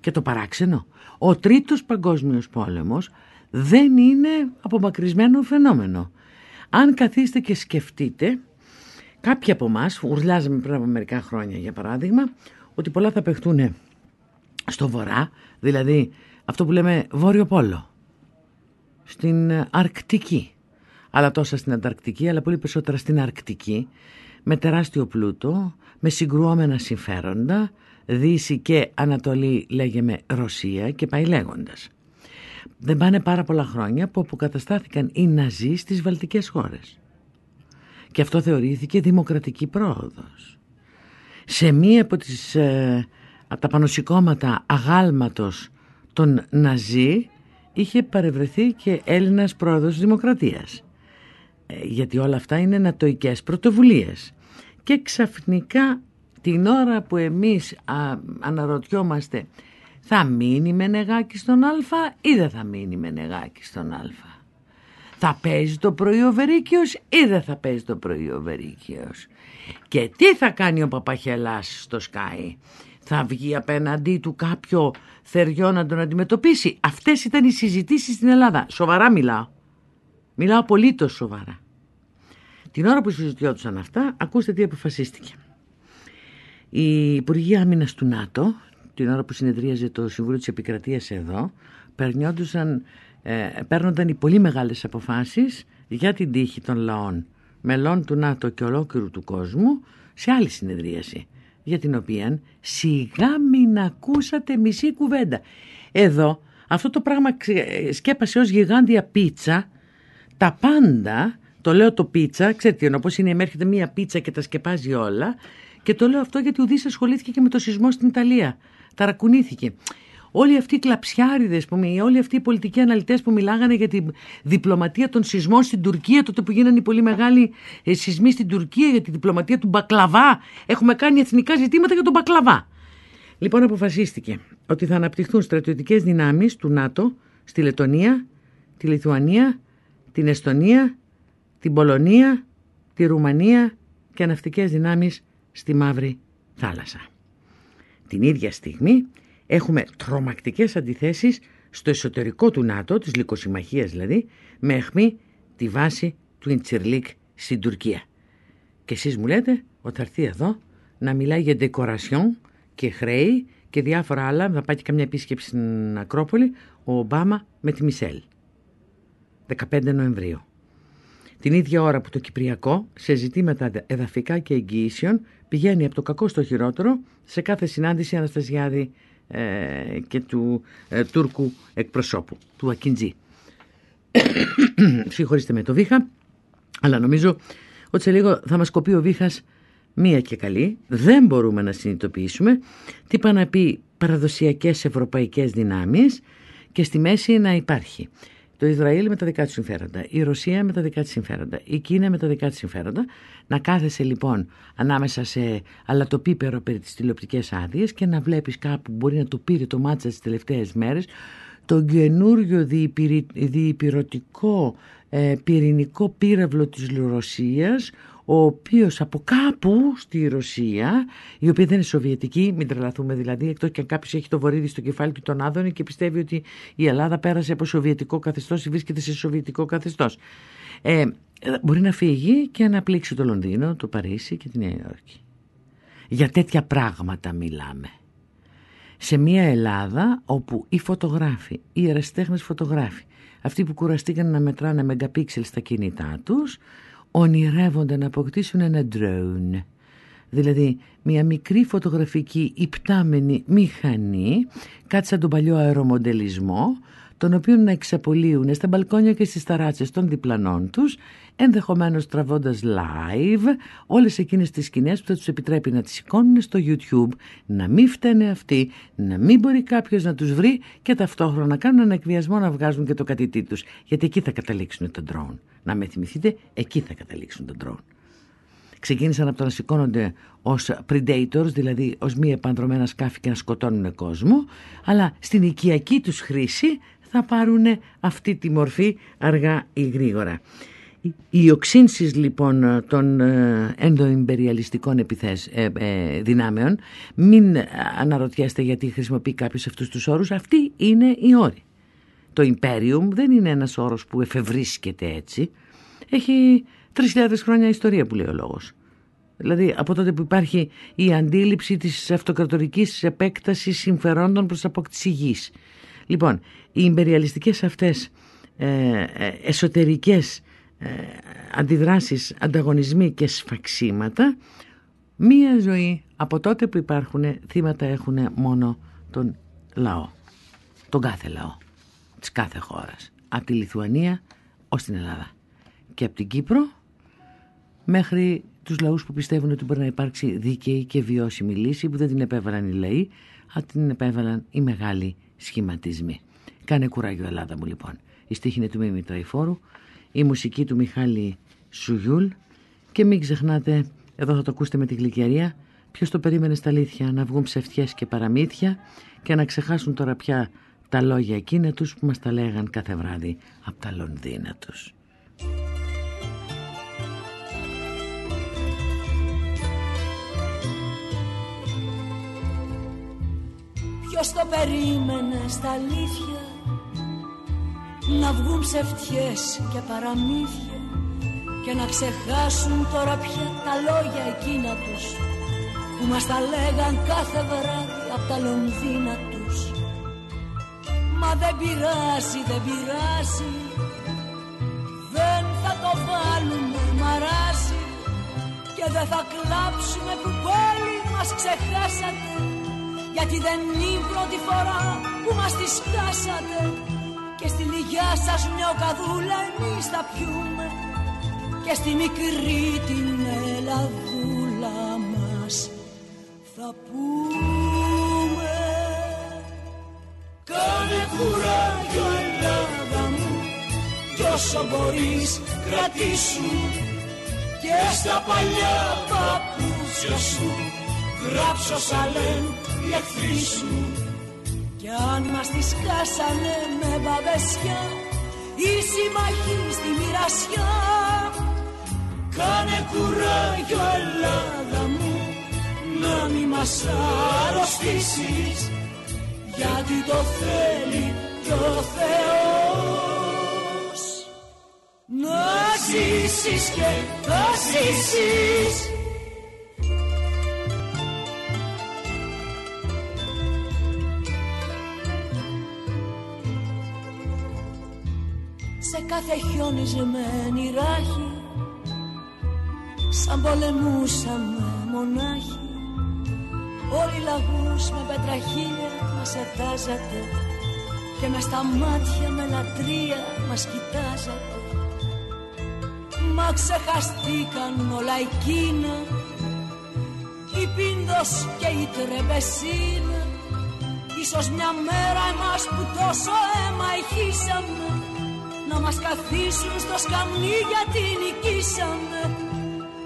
Και το παράξενο, ο τρίτος παγκόσμιος πόλεμος δεν είναι απομακρυσμένο φαινόμενο. Αν καθίστε και σκεφτείτε Κάποιοι από εμάς ουρλιάζαμε πριν από μερικά χρόνια, για παράδειγμα, ότι πολλά θα παιχτούν στο βορρά, δηλαδή αυτό που λέμε βόρειο πόλο, στην Αρκτική. Αλλά τόσα στην Ανταρκτική, αλλά πολύ περισσότερα στην Αρκτική, με τεράστιο πλούτο, με συγκρουόμενα συμφέροντα, Δύση και Ανατολή λέγεμε Ρωσία και πάει λέγοντας. Δεν πάνε πάρα πολλά χρόνια που αποκαταστάθηκαν οι Ναζί στις βαλτικές χώρες. Και αυτό θεωρήθηκε δημοκρατική πρόοδος. Σε μία από, τις, ε, από τα πανωσικώματα αγάλματος των Ναζί είχε παρευρεθεί και Έλληνας πρόοδος δημοκρατίας. Ε, γιατί όλα αυτά είναι νατοικές πρωτοβουλίες. Και ξαφνικά την ώρα που εμείς αναρωτιόμαστε θα μείνει με νεγάκι στον Α ή δεν θα μείνει με νεγάκι στον Α. Θα παίζει το πρωί ο Βερίκιος ή δεν θα παίζει το πρωί ο Βερίκιος; Και τι θα κάνει ο Παπαχελάς στο Σκάι. Θα βγει απέναντί του κάποιο θεριό να τον αντιμετωπίσει. Αυτές ήταν οι συζητήσεις στην Ελλάδα. Σοβαρά μιλάω. Μιλάω απολύτως σοβαρά. Την ώρα που συζητιόντουσαν αυτά, ακούστε τι αποφασίστηκε. Η Υπουργοί Άμυνας του ΝΑΤΟ, την ώρα που συνεδρίαζε το Συμβούλιο της Επικρατείας εδώ, ε, παίρνονταν οι πολύ μεγάλες αποφάσεις για την τύχη των λαών, μελών του ΝΑΤΟ και ολόκληρου του κόσμου, σε άλλη συνεδρίαση, για την οποία σιγά μην ακούσατε μισή κουβέντα. Εδώ αυτό το πράγμα σκέπασε ως γιγάντια πίτσα, τα πάντα, το λέω το πίτσα, ξέρετε όπως είναι, έρχεται μία πίτσα και τα σκεπάζει όλα, και το λέω αυτό γιατί ο Δής ασχολήθηκε και με το σεισμό στην Ιταλία. Ταρακουνήθηκε. Όλοι αυτοί οι κλαψιάριδες, όλοι αυτοί οι πολιτικοί αναλυτές που μιλάγανε για τη διπλωματία των σεισμών στην Τουρκία, τότε που γίνανε οι πολύ μεγάλοι ε, σεισμοί στην Τουρκία, για τη διπλωματία του Μπακλαβά. Έχουμε κάνει εθνικά ζητήματα για τον Μπακλαβά. Λοιπόν, αποφασίστηκε ότι θα αναπτυχθούν στρατιωτικές δυνάμεις του ΝΑΤΟ στη Λετωνία, τη Λιθουανία, την Εστονία, την Πολωνία, τη Ρουμανία και ναυτικές δυνάμεις στη Μαύρη Θάλασσα. Την ίδια στιγμή έχουμε τρομακτικές αντιθέσεις στο εσωτερικό του ΝΑΤΟ, της Λυκοσυμμαχίας δηλαδή, με αιχμή τη βάση του Ιντσιρλίκ στην Τουρκία. Και εσείς μου λέτε ότι θα έρθει εδώ να μιλάει για ντεκορασιόν και χρέη και διάφορα άλλα, θα πάει και καμιά επίσκεψη στην Ακρόπολη, ο Ομπάμα με τη Μισελ. 15 Νοεμβρίου. Την ίδια ώρα που το Κυπριακό, σε ζητήματα εδαφικά και εγγύησεων, πηγαίνει από το κακό στο χειρότερο σε κάθε συνάντηση Αναστασιάδη ε, και του ε, Τούρκου εκπροσώπου, του Ακιντζή. Συγχωρήστε με το Βίχα, αλλά νομίζω ότι σε λίγο θα μας κοπεί ο Βίχας μία και καλή. Δεν μπορούμε να συνειδητοποιήσουμε τι πάνε να πει παραδοσιακές ευρωπαϊκές δυνάμεις και στη μέση να υπάρχει το Ισραήλ με τα δικά τους συμφέροντα, η Ρωσία με τα δικά της συμφέροντα, η Κίνα με τα δικά της συμφέροντα. Να κάθεσαι λοιπόν ανάμεσα σε αλατοπίπερο περί τις τηλεοπτικές άδειες και να βλέπεις κάπου που μπορεί να το πήρε το μάτσα τις τελευταίες μέρες το καινούριο διυπηρωτικό ε, πυρηνικό πύραυλο της Ρωσίας ο οποίος από κάπου στη Ρωσία, η οποία δεν είναι σοβιετική, μην τρελαθούμε δηλαδή, εκτός και αν κάποιος έχει το βορείδι στο κεφάλι του τον Άδωνη και πιστεύει ότι η Ελλάδα πέρασε από σοβιετικό καθεστώς ή βρίσκεται σε σοβιετικό καθεστώς. Ε, μπορεί να φύγει και να πλήξει το Λονδίνο, το Παρίσι και τη Νέα Υόρκη. Για τέτοια πράγματα μιλάμε. Σε μια Ελλάδα όπου οι φωτογράφοι, οι εραστέχνες φωτογράφοι, αυτοί που κουραστήκαν να μετράνε μεγαπίξελ στα κινητά τους, ονειρεύονται να αποκτήσουν ένα drone. Δηλαδή μια μικρή φωτογραφική υπτάμενη μηχανή, κάτι σαν τον παλιό αερομοντελισμό, τον οποίο να εξαπολύουν στα μπαλκόνια και στις ταράτσες των διπλανών τους, ενδεχομένως τραβώντας live όλες εκείνες τις σκηνές που θα τους επιτρέπει να τις σηκώνουν στο YouTube, να μην φταίνε αυτοί, να μην μπορεί κάποιος να τους βρει και ταυτόχρονα να κάνουν ένα εκβιασμό να βγάζουν και το κατητή τους, γιατί εκεί θα καταλήξουν τον drone. Να με θυμηθείτε, εκεί θα καταλήξουν τον drone. Ξεκίνησαν από το να σηκώνονται ως predators, δηλαδή ως μη επανδρομένα σκάφη και να σκοτώνουν κόσμο, αλλά στην οικιακή τους χρήση θα πάρουν αυτή τη μορφή αργά ή γρήγορα. Οι οξύνσεις λοιπόν των ε, ενδοϊμπεριαλιστικών επιθέσ, ε, ε, δυνάμεων μην αναρωτιέστε γιατί χρησιμοποιεί κάποιος αυτούς τους όρους. Αυτοί είναι οι όροι. Το Imperium δεν είναι ένας όρος που εφευρίσκεται έτσι. Έχει 3.000 χρόνια ιστορία που λέει ο λόγος. Δηλαδή από τότε που υπάρχει η αντίληψη της αυτοκρατορικής επέκτασης συμφερόντων προς απόκτηση γης. Λοιπόν, οι υπεριαλιστικές αυτές ε, ε, εσωτερικές ε, αντιδράσεις, ανταγωνισμοί και σφαξίματα μία ζωή από τότε που υπάρχουν θύματα έχουν μόνο τον λαό, τον κάθε λαό της κάθε χώρας, από τη Λιθουανία ως την Ελλάδα και από την Κύπρο μέχρι τους λαούς που πιστεύουν ότι μπορεί να υπάρξει δίκαιη και βιώσιμη λύση που δεν την επέβαλαν οι λαοί, αλλά την επέβαλαν οι μεγάλοι σχηματισμοί. Κάνε κουράγιο Ελλάδα μου λοιπόν. Η στίχη είναι του Μίμη Τραϊφόρου, η μουσική του Μιχάλη Σουγιούλ και μην ξεχνάτε, εδώ θα το ακούσετε με τη γλυκερία, ποιος το περίμενε στα αλήθεια να βγουν ψευτιές και παραμύθια και να ξεχάσουν τώρα πια τα λόγια εκείνα τους που μας τα λέγαν κάθε βράδυ από τα Λονδίνα τους. Ποιος το περίμενε στα αλήθεια Να βγουν ψευτιές και παραμύθια Και να ξεχάσουν τώρα πια τα λόγια εκείνα τους Που μας τα λέγαν κάθε βράδυ από τα Λονδίνα τους. Μα δεν πειράζει, δεν πειράζει Δεν θα το βάλουμε μαράζει Και δεν θα κλάψουμε που πάλι μας ξεχάσατε γιατί δεν είναι η πρώτη φορά που μας τη σκάσατε Και στη λιγιά σας μια οκαδούλα εμείς θα πιούμε. Και στη μικρή την ελαδούλα μας θα πούμε. Κάνε κουράγιο Ελλάδα μου Κι όσο μπορείς κρατήσου. Και στα παλιά παπούτσια σου Γράψω σαλέν οι εχθροί σου Κι αν μας τις χάσανε με βαβεσιά Οι συμμαχοί στη μοιρασιά. Κάνε κουράγιο Ελλάδα μου Να μη μας αρρωστήσεις Γιατί το θέλει κι ο Θεός. Να ζήσεις και θα ζήσεις σε κάθε χιονισμένη ράχη σαν πολεμούσαμε μονάχοι. Όλοι λαγούς με πετραχίλια μας ετάζατε και μες στα μάτια με λατρεία μας κοιτάζατε. Μα ξεχαστήκαν όλα εκείνα η Πίνδος και η Τρεμπεσίνα ίσως μια μέρα εμάς που τόσο αίμα ηχήσαμε να μας καθίσουν στο σκαμνί γιατί νικήσαμε.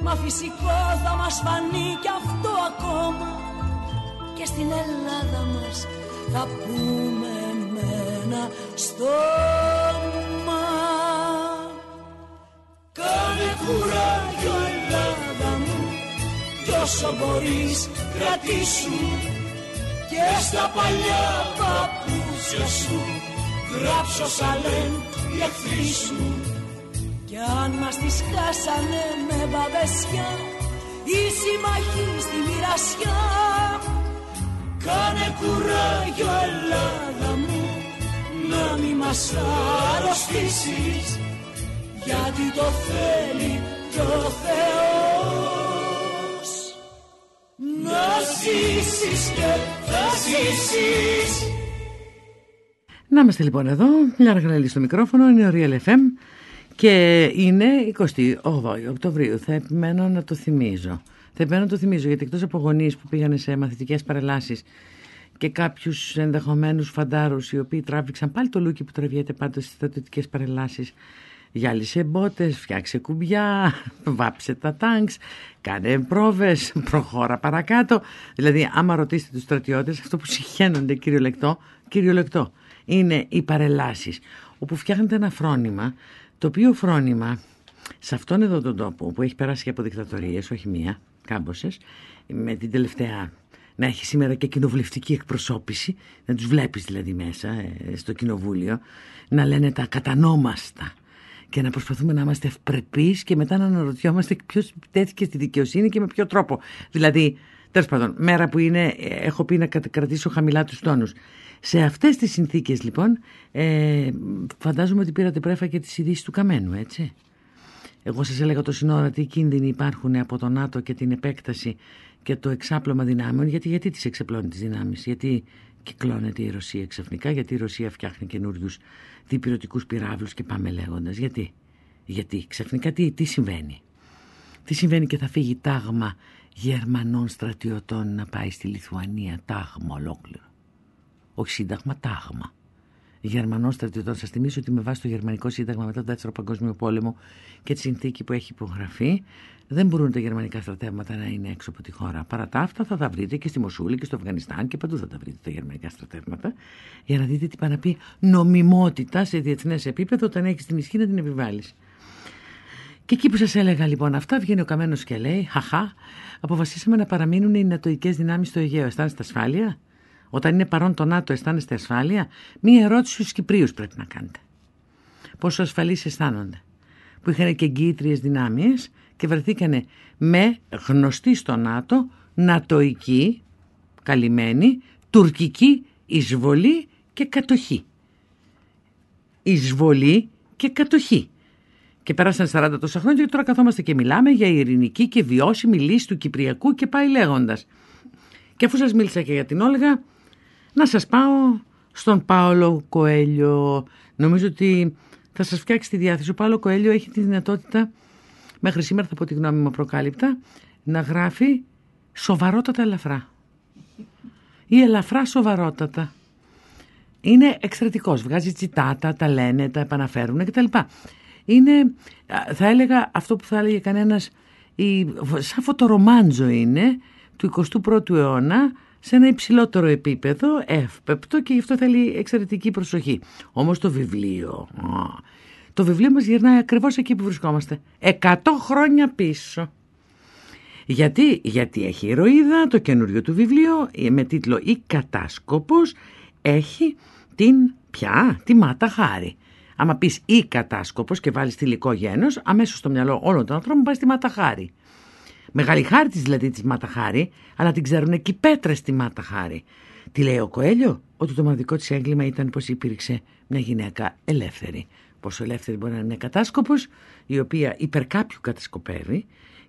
Μα φυσικό θα μας φανεί κι αυτό ακόμα. Και στην Ελλάδα μας θα πούμε με ένα στόμα. Κάνε κουράγιο Ελλάδα μου Κι όσο μπορείς κρατήσου. Και στα παλιά παπούτσια σου Γράψω σαλέν οι εχθροί σου Κι αν μας τις χάσανε με βαβεσιά Οι συμμαχοί στη μοιρασιά. Κάνε κουράγιο Ελλάδα μου Να μη μας αρρωστήσεις. Γιατί το θέλει κι ο Θεός. Να ζήσεις και θα ζήσεις να είμαστε λοιπόν εδώ, μια αργαλή στο μικρόφωνο, είναι ο Real FM και είναι 28 Οκτωβρίου. Θα επιμένω να το θυμίζω. Θα επιμένω να το θυμίζω γιατί εκτός από γονείς που πήγαν σε μαθητικές παρελάσεις και κάποιους ενδεχομένους φαντάρους οι οποίοι τράβηξαν πάλι το λούκι που τραβιέται πάντα στις στρατιωτικές παρελάσεις Γυάλισε μπότες, φτιάξε κουμπιά, βάψε τα τάγκς, κάνε πρόβες, προχώρα παρακάτω. Δηλαδή, άμα ρωτήσετε τους στρατιώτες, αυτό που συχαίνονται κυριολεκτό, κυριολεκτό είναι οι παρελάσεις όπου φτιάχνεται ένα φρόνημα το οποίο φρόνημα σε αυτόν εδώ τον τόπο που έχει περάσει και από δικτατορίες όχι μία, κάμποσες με την τελευταία να έχει σήμερα και κοινοβουλευτική εκπροσώπηση να τους βλέπεις δηλαδή μέσα ε, στο κοινοβούλιο να λένε τα κατανόμαστα και να προσπαθούμε να είμαστε ευπρεπείς και μετά να αναρωτιόμαστε ποιος τέθηκε στη δικαιοσύνη και με ποιο τρόπο. Δηλαδή, τέλος πάντων, μέρα που είναι, έχω πει να κρατήσω χαμηλά τους τόνους. Σε αυτές τις συνθήκες λοιπόν, ε, φαντάζομαι ότι πήρατε πρέφα και τις ειδήσεις του Καμένου, έτσι. Εγώ σας έλεγα το σύνορα τι κίνδυνοι υπάρχουν από το ΝΑΤΟ και την επέκταση και το εξάπλωμα δυνάμεων. Γιατί, γιατί τις εξεπλώνει τις δυνάμεις, γιατί κυκλώνεται η Ρωσία ξαφνικά, γιατί η Ρωσία φτιάχνει καινούριους διπυρωτικούς πυράβλους και πάμε λέγοντας. Γιατί, γιατί ξαφνικά τι, τι συμβαίνει; Τι συμβαίνει και θα φύγει τάγμα Γερμανών στρατιωτών να πάει στη Λιθουανία, τάγμα ολόκληρο. Όχι σύνταγμα, τάγμα. Γερμανών στρατιωτών. Σας θυμίσω ότι με βάση το Γερμανικό Σύνταγμα μετά το Δεύτερο Παγκόσμιο Πόλεμο και τη συνθήκη που έχει υπογραφεί, δεν μπορούν τα γερμανικά στρατεύματα να είναι έξω από τη χώρα. Παρά τα αυτά, θα τα βρείτε και στη Μοσούλη και στο Αφγανιστάν και παντού θα τα βρείτε τα γερμανικά στρατεύματα, για να δείτε τι πάνε να πει νομιμότητα σε διεθνές επίπεδο όταν έχεις την ισχύ να την επιβάλλεις. Και εκεί που σας έλεγα λοιπόν αυτά, βγαίνει ο Καμένος και λέει: Χαχά, αποφασίσαμε να παραμείνουν οι νατοικέ δυνάμεις στο Αιγαίο. Αισθάνεστε ασφάλεια; Όταν είναι παρόν το ΝΑΤΟ, αισθάνεστε ασφάλεια; Μία ερώτηση στους Κυπρίους πρέπει να κάνετε. Πόσο ασφαλείς αισθάνονται; Που είχαν και εγγύητριες δυνάμεις και βρεθήκανε με γνωστή στο ΝΑΤΟ νατοική, καλυμμένη, τουρκική εισβολή και κατοχή. Εισβολή και κατοχή. Και πέρασαν 40 τόσα χρόνια και τώρα καθόμαστε και μιλάμε για ειρηνική και βιώσιμη λύση του Κυπριακού και πάει λέγοντας. Και αφού σας μίλησα και για την Όλγα, να σας πάω στον Πάολο Κοέλιο. Νομίζω ότι θα σας φτιάξει τη διάθεση. Ο Πάολο Κοέλιο έχει τη δυνατότητα, μέχρι σήμερα θα πω τη γνώμη μου προκάλυπτα, να γράφει σοβαρότατα ελαφρά. Ή ελαφρά σοβαρότατα. Είναι εξαιρετικός. Βγάζει τσιτάτα, τα λένε, τα επαναφέρουν κτλ. Είναι, θα έλεγα, αυτό που θα έλεγε κανένας, η, σαν φωτορομάντζο είναι του 21ου αιώνα, σε ένα υψηλότερο επίπεδο, εύπεπτο και γι' αυτό θέλει εξαιρετική προσοχή. Όμως το βιβλίο, το βιβλίο μας γυρνάει ακριβώς εκεί που βρισκόμαστε. Εκατό χρόνια πίσω. Γιατί, γιατί έχει ηρωίδα, το καινούριο του βιβλίο με τίτλο «Η κατάσκοπος» έχει την πια, τη Μάτα Χάρη. Άμα πεις «Η κατάσκοπος» και βάλεις τυλικό γένος, αμέσως στο μυαλό όλων των ανθρώπων πάει στη Μάτα Χάρη. Μεγάλη χάρη της δηλαδή της Μάταχάρη, αλλά την ξέρουν και οι πέτρες στη Μάταχάρη. Τι λέει ο Κοέλιο, ότι το μοναδικό της έγκλημα ήταν πως υπήρξε μια γυναίκα ελεύθερη. Πόσο ελεύθερης μπορεί να είναι κατάσκοπος, η οποία υπερ κάποιου κατασκοπεύει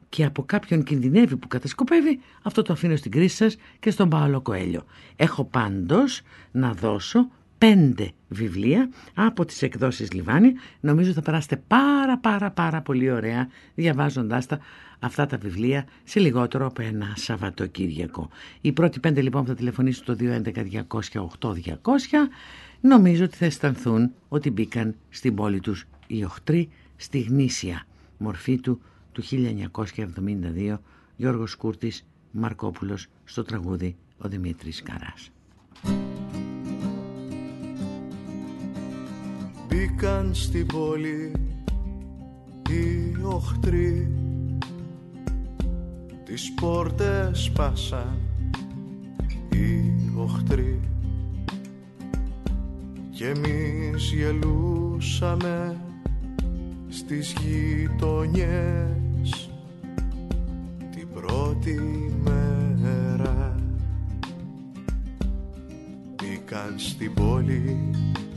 και από κάποιον κινδυνεύει που κατασκοπεύει, αυτό το αφήνω στην κρίση σας και στον Παόλο Κοέλιο. Έχω πάντως να δώσω πέντε βιβλία από τις εκδόσεις Λιβάνι. Νομίζω θα περάσετε πάρα πάρα πάρα πολύ ωραία διαβάζοντάς τα αυτά τα βιβλία σε λιγότερο από ένα Σαββατοκύριακο. Οι πρώτοι πέντε λοιπόν που θα τηλεφωνήσουν το 211-200-8200 νομίζω ότι θα αισθανθούν ότι μπήκαν στην πόλη τους οι οχτροί στη γνήσια μορφή του του 1972 Γιώργος Κούρτης Μαρκόπουλος στο τραγούδι ο Δημήτρης Καράς. Μπήκαν στην πόλη οι οχτροί. Τις πόρτες σπάσαν οι οχτροί. Και εμείς γελούσαμε στις γειτονιές την πρώτη μέρα. Μπήκαν στην πόλη οι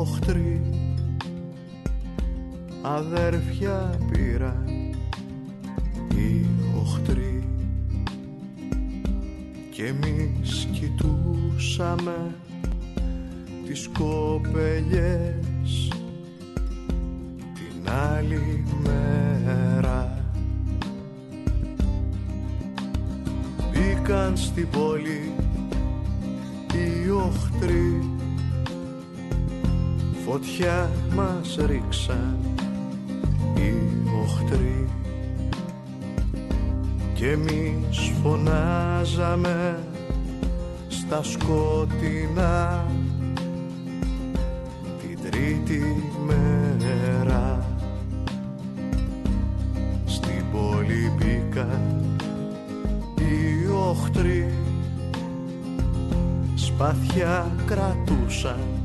οχτροί αδέρφια πήραν οι οχτροί. Και εμείς κοιτούσαμε τις κοπελιές την άλλη μέρα. Μπήκαν στην πόλη οι οχτροί φωτιά μας ρίξαν οι οχτροί. Και εμείς φωνάζαμε στα σκότεινα την τρίτη μέρα στην πόλη μπήκα οι οχτροί. Σπαθιά κρατούσαν οι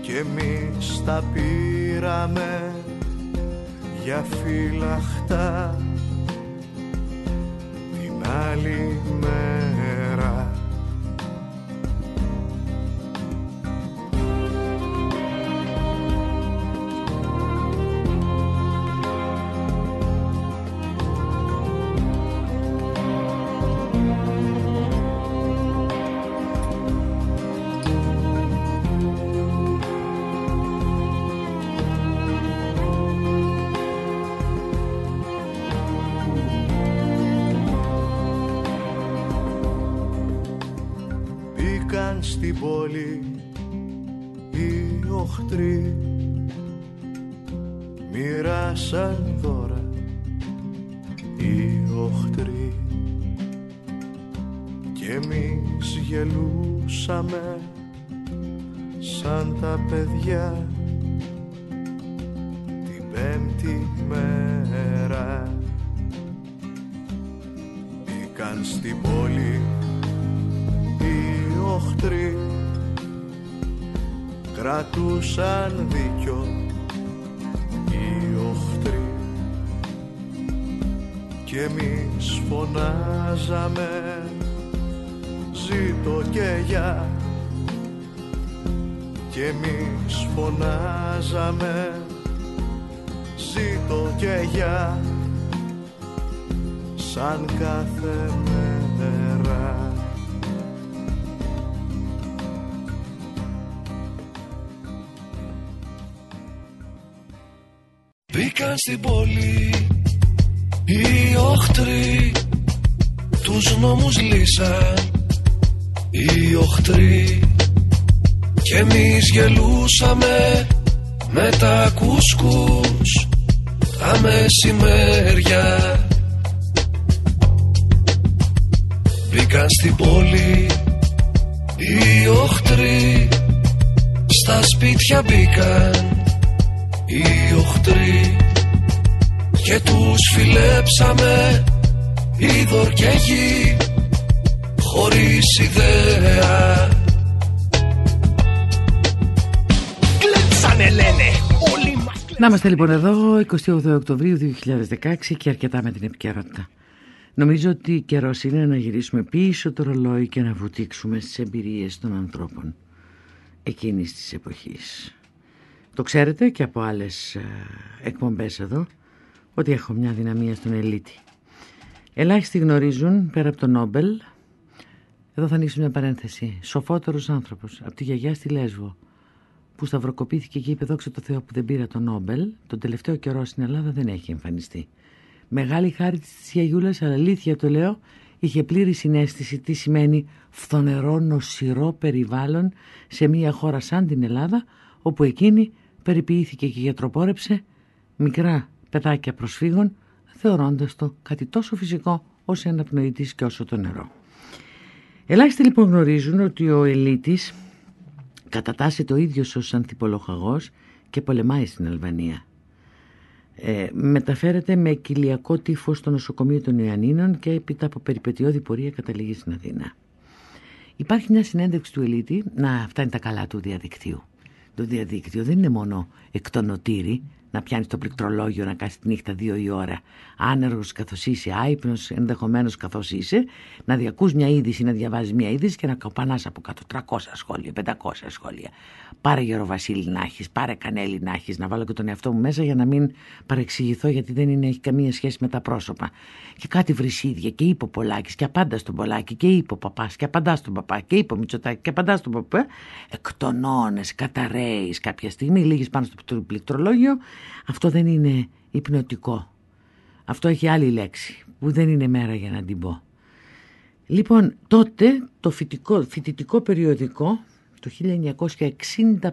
και εμείς τα πήραμε για φυλαχτά την άλλη μέρα παιδιά. Την πέμπτη μέρα. Μπήκαν στην πόλη οι οχτροί. Κρατούσαν δίκιο οι οχτροί. Και εμείς φωνάζαμε ζήτω και για και εμείς φωνάζαμε. Ζήτω και για σαν κάθε μέρα. Μπήκαν στην πόλη οι οχτροί τους νόμους λύσαν οι οχτροί και εμείς γελούσαμε με τα κουσκούς τα μεσημέρια. Μπήκαν στην πόλη οι οχτροί στα σπίτια μπήκαν οι οχτροί. Και τους φιλέψαμε είδωρ και γη χωρίς ιδέα Να είμαστε λοιπόν εδώ 28 Οκτωβρίου 2016 και αρκετά με την επικαιρότητα. Νομίζω ότι καιρός είναι να γυρίσουμε πίσω το ρολόι και να βουτήξουμε στις εμπειρίες των ανθρώπων εκείνης της εποχής. Το ξέρετε και από άλλες ε, εκπομπές εδώ ότι έχω μια δυναμία στον ελίτη. Ελάχιστοι γνωρίζουν πέρα από τον Νόμπελ εδώ θα ανοίξω μια παρένθεση. Σοφότερος άνθρωπος από τη γιαγιά στη Λέσβο που σταυροκοπήθηκε και είπε δόξα τω Θεώ που δεν πήρα τον Νόμπελ τον τελευταίο καιρό στην Ελλάδα δεν έχει εμφανιστεί. Μεγάλη χάρη της γιαγιούλας αλλά αλήθεια το λέω είχε πλήρη συνέστηση τι σημαίνει φθονερό νοσηρό περιβάλλον σε μια χώρα σαν την Ελλάδα όπου εκείνη περιποιήθηκε και γιατροπόρεψε μικρά παιδάκια προσφύγων θεωρώντας το κάτι τόσο φυσικό όσο αναπνοητής και όσο το νερό. Ελάχιστοι λοιπόν γνωρίζουν ότι ο Ελίτης κατατάσσεται ο ίδιος ως ανθιπολοχαγός και πολεμάει στην Αλβανία. Ε, μεταφέρεται με κοιλιακό τύφο στο νοσοκομείο των Ιωαννίνων και έπειτα από περιπετειώδη πορεία καταλήγει στην Αθήνα. Υπάρχει μια συνέντευξη του Ελίτη, να αυτά είναι τα καλά του διαδικτύου. Το διαδίκτυο δεν είναι μόνο εκ των νοτήρι, να πιάνεις το πληκτρολόγιο να κάσει τη νύχτα δύο η ώρα, άνεργος καθώς είσαι, άϊπνος ενδεχομένως καθώς είσαι, να διακούς μια είδηση, να διαβάζεις μια είδηση και να κοπανάς από κάτω 300 σχόλια, 500 σχόλια. Πάρε γεροβασίλη να έχεις, πάρε κανέλη να έχεις, να βάλω και τον εαυτό μου μέσα για να μην παρεξηγηθώ γιατί δεν είναι, έχει καμία σχέση με τα πρόσωπα. Και κάτι βρυσίδια και είπε ο Πολάκης και απάντα στον Πολάκη και είπε ο παπάς και απαντά στον παπά και είπε ο Μητσοτάκη και απαντά στον παπά. Εκτονώνες, καταραίεις κάποια στιγμή, λίγε πάνω στο πληκτρολόγιο αυτό δεν είναι υπνοτικό. Αυτό έχει άλλη λέξη που δεν είναι μέρα για να την πω. Λοιπόν, τότε το φοιτητικό, φοιτητικό περιοδικό, το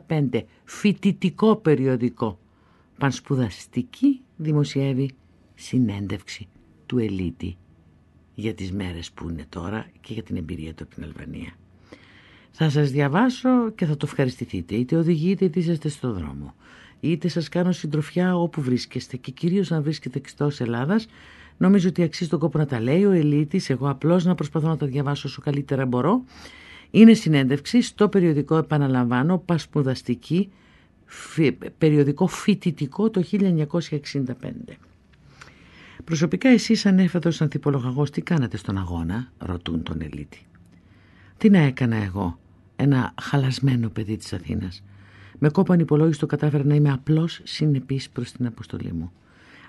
1965, φοιτητικό περιοδικό, πανσπουδαστική, δημοσιεύει συνέντευξη του Ελίτη για τις μέρες που είναι τώρα και για την εμπειρία του από την Αλβανία. Θα σας διαβάσω και θα το ευχαριστηθείτε, είτε οδηγείτε είτε είσαστε στο δρόμο είτε σας κάνω συντροφιά όπου βρίσκεστε και κυρίως αν βρίσκετε εκτός Ελλάδας νομίζω ότι αξίζει τον κόπο να τα λέει ο Ελίτης εγώ απλώς να προσπαθώ να τα διαβάσω όσο καλύτερα μπορώ είναι συνέντευξη στο περιοδικό επαναλαμβάνω πασπουδαστική περιοδικό φοιτητικό το 1965. Προσωπικά εσείς ανέφατος ανθιπολογαγός τι κάνατε στον αγώνα, ρωτούν τον Ελίτη. Τι να έκανα εγώ, ένα χαλασμένο παιδί της Αθήνας; Με κόπο ανυπολόγιστο κατάφερα να είμαι απλώς συνεπής προς την αποστολή μου.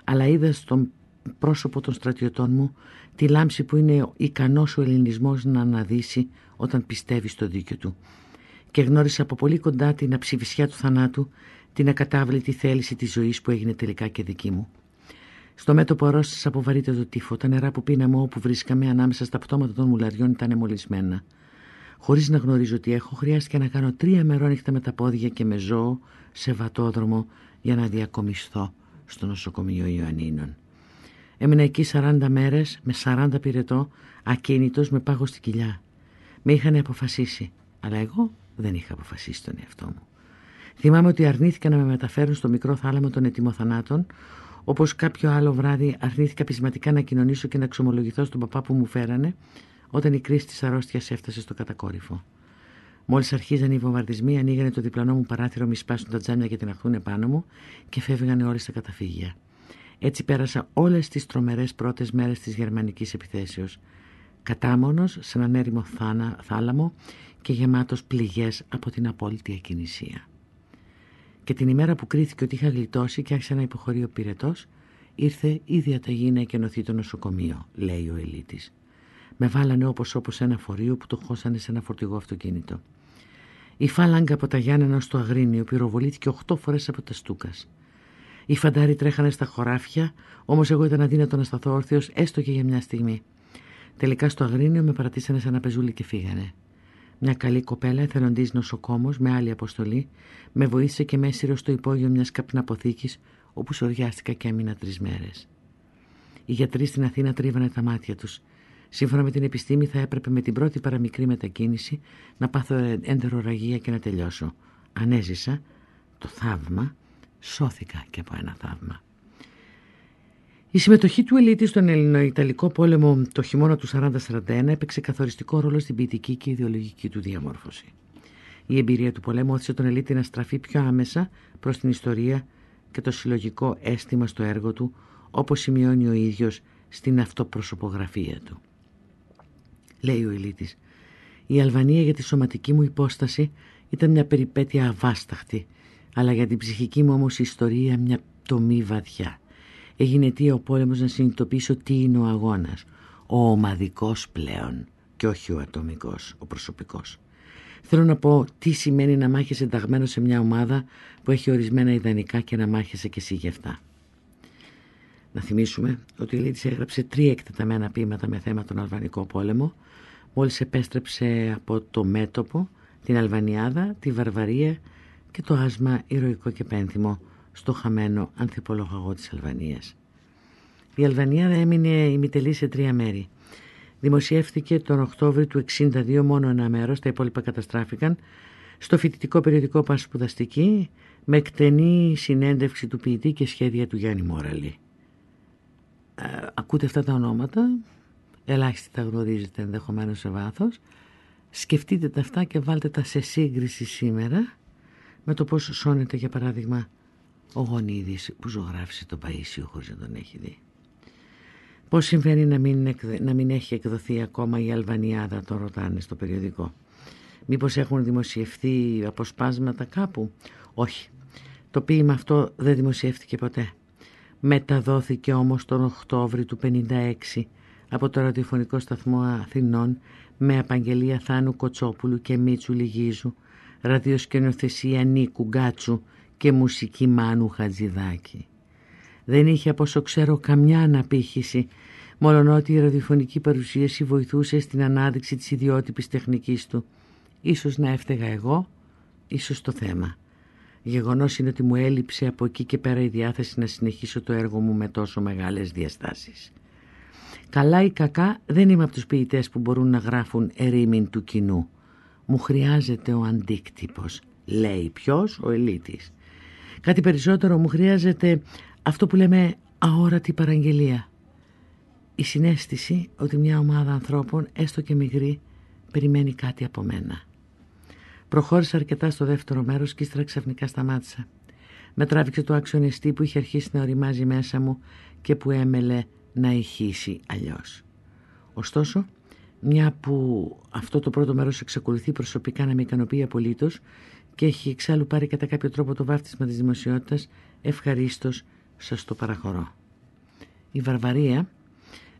Αλλά είδα στον πρόσωπο των στρατιωτών μου τη λάμψη που είναι ικανός ο ελληνισμός να αναδύσει όταν πιστεύει στο δίκιο του. Και γνώρισα από πολύ κοντά την αψηφισιά του θανάτου, την ακατάβλητη θέληση της ζωής που έγινε τελικά και δική μου. Στο μέτωπο αρρώστησα από βαρύτερο τύφο. Τα νερά που πίναμε όπου βρίσκαμε ανάμεσα στα πτώματα των μουλαριών ήταν μολυσμένα. Χωρίς να γνωρίζω τι έχω, χρειάστηκε να κάνω τρία μερόνυχτα με τα πόδια και με ζώο σε βατόδρομο για να διακομισθώ στο νοσοκομείο Ιωαννίνων. Έμεινα εκεί 40 μέρες με 40 πυρετό, ακίνητος με πάγο στην κοιλιά. Με είχαν αποφασίσει, αλλά εγώ δεν είχα αποφασίσει τον εαυτό μου. Θυμάμαι ότι αρνήθηκα να με μεταφέρουν στο μικρό θάλαμο των ετοιμοθανάτων, όπως κάποιο άλλο βράδυ αρνήθηκα πεισματικά να κοινωνήσω και να εξομολογηθώ στον παπά που μου φέρανε, όταν η κρίση της αρρώστιας έφτασε στο κατακόρυφο. Μόλις αρχίζαν οι βομβαρδισμοί, ανοίγανε το διπλανό μου παράθυρο, μη σπάσουν τα τζάμια και την αχθούν επάνω μου και φεύγανε όλε στα καταφύγια. Έτσι πέρασα όλες τις τρομερές πρώτες μέρες της γερμανικής επιθέσεως. Κατάμονος σε έναν έρημο θάλαμο και γεμάτος πληγές από την απόλυτη ακινησία. Και την ημέρα που κρίθηκε ότι είχα γλιτώσει και άρχισε να υποχωρεί ο πυρετός, ήρθε η διαταγή να εκενωθεί το νοσοκομείο, λέει ο Ελίτης. Με βάλανε όπως όπως ένα φορείο που το χώσανε σε ένα φορτηγό αυτοκίνητο. Η φάλαγγα από τα Γιάννενα στο Αγρίνιο πυροβολήθηκε οχτώ φορές από τα Στούκας. Οι φαντάροι τρέχανε στα χωράφια, όμως εγώ ήταν αδύνατο να σταθώ όρθιος έστω και για μια στιγμή. Τελικά στο Αγρίνιο με παρατήσανε σαν ένα πεζούλι και φύγανε. Μια καλή κοπέλα, εθελοντής νοσοκόμος με άλλη αποστολή, με βοήθησε και με έσυρε στο υπόγειο μιας καπναποθήκης, όπου σοριάστηκα και έμεινα τρεις μέρες. Οι γιατροί στην Αθήνα τρίβανε τα μάτια τους. Σύμφωνα με την επιστήμη θα έπρεπε με την πρώτη παραμικρή μετακίνηση να πάθω εντεροραγία και να τελειώσω. Ανέζησα το θαύμα, σώθηκα και από ένα θαύμα. Η συμμετοχή του Ελίτης στον Ελληνοϊταλικό πόλεμο το χειμώνα του 40-41 έπαιξε καθοριστικό ρόλο στην ποιητική και ιδεολογική του διαμόρφωση. Η εμπειρία του πολέμου όθησε τον Ελίτη να στραφεί πιο άμεσα προς την ιστορία και το συλλογικό αίσθημα στο έργο του, όπως σημειώνει ο ίδιος στην αυτοπροσωπογραφία του λέει ο Ηλίτης. Η Αλβανία για τη σωματική μου υπόσταση ήταν μια περιπέτεια αβάσταχτη, αλλά για την ψυχική μου όμως ιστορία μια τομή βαθιά. Έγινε αιτία ο πόλεμος να συνειδητοποιήσω τι είναι ο αγώνας, ο ομαδικός πλέον και όχι ο ατομικός, ο προσωπικός. Θέλω να πω τι σημαίνει να μάχεσαι ενταγμένο σε μια ομάδα που έχει ορισμένα ιδανικά και να μάχεσαι και εσύ γι' αυτά. Να θυμίσουμε ότι η Λίτης έγραψε τρία εκτεταμένα ποίηματα με θέμα τον Αλβανικό πόλεμο μόλις επέστρεψε από το μέτωπο την Αλβανιάδα, τη Βαρβαρία και το άσμα ηρωικό και πένθυμο στο χαμένο ανθιπολογαγό της Αλβανίας. Η Αλβανιάδα έμεινε ημιτελή σε τρία μέρη. Δημοσιεύτηκε τον Οκτώβριο του 62 μόνο ένα μέρος, τα υπόλοιπα καταστράφηκαν, στο φοιτητικό περιοδικό Πασπουδαστική με εκτενή συνέντευξη του ποιητή και σχέδια του Γιάννη Μόραλη. Ε, ακούτε αυτά τα ονόματα, ελάχιστοι τα γνωρίζετε ενδεχομένως σε βάθος σκεφτείτε τα αυτά και βάλτε τα σε σύγκριση σήμερα με το πώς σώνεται για παράδειγμα ο Γονίδης που ζωγράφησε τον Παΐσιο χωρίς να τον έχει δει. Πώς συμβαίνει να μην, να μην έχει εκδοθεί ακόμα η Αλβανιάδα, το ρωτάνε στο περιοδικό. Μήπως έχουν δημοσιευθεί αποσπάσματα κάπου; Όχι. Το ποίημα αυτό δεν δημοσιεύτηκε ποτέ. Μεταδόθηκε όμως τον Οκτώβρη του 56 από το ραδιοφωνικό σταθμό Αθηνών με απαγγελία Θάνου Κοτσόπουλου και Μίτσου Λιγίζου, ραδιοσκηνοθεσία Νίκου Γκάτσου και μουσική Μάνου Χατζηδάκη. Δεν είχε από όσο ξέρω καμιά αναπήχηση, μόλον ότι η ραδιοφωνική παρουσίαση βοηθούσε στην ανάδειξη της ιδιότυπης τεχνικής του. Ίσως να έφταιγα εγώ, ίσως το θέμα. Γεγονός είναι ότι μου έλειψε από εκεί και πέρα η διάθεση να συνεχίσω το έργο μου με τόσο μεγάλες διαστάσεις. Καλά ή κακά δεν είμαι από τους ποιητές που μπορούν να γράφουν ερήμην του κοινού. Μου χρειάζεται ο αντίκτυπος, λέει ποιος, ο ελίτης. Κάτι περισσότερο μου χρειάζεται αυτό που λέμε αόρατη παραγγελία. Η συνέστηση ότι μια ομάδα ανθρώπων, έστω και μικρή, περιμένει κάτι από μένα. Προχώρησα αρκετά στο δεύτερο μέρος και ύστερα ξαφνικά σταμάτησα. Με τράβηξε το αξιονιστή που είχε αρχίσει να οριμάζει μέσα μου και που έμελε να ηχήσει αλλιώς. Ωστόσο, μια που αυτό το πρώτο μέρος εξακολουθεί προσωπικά να με ικανοποιεί απολύτως και έχει εξάλλου πάρει κατά κάποιο τρόπο το βάφτισμα της δημοσιότητας, ευχαρίστως σας το παραχωρώ. Η Βαρβαρία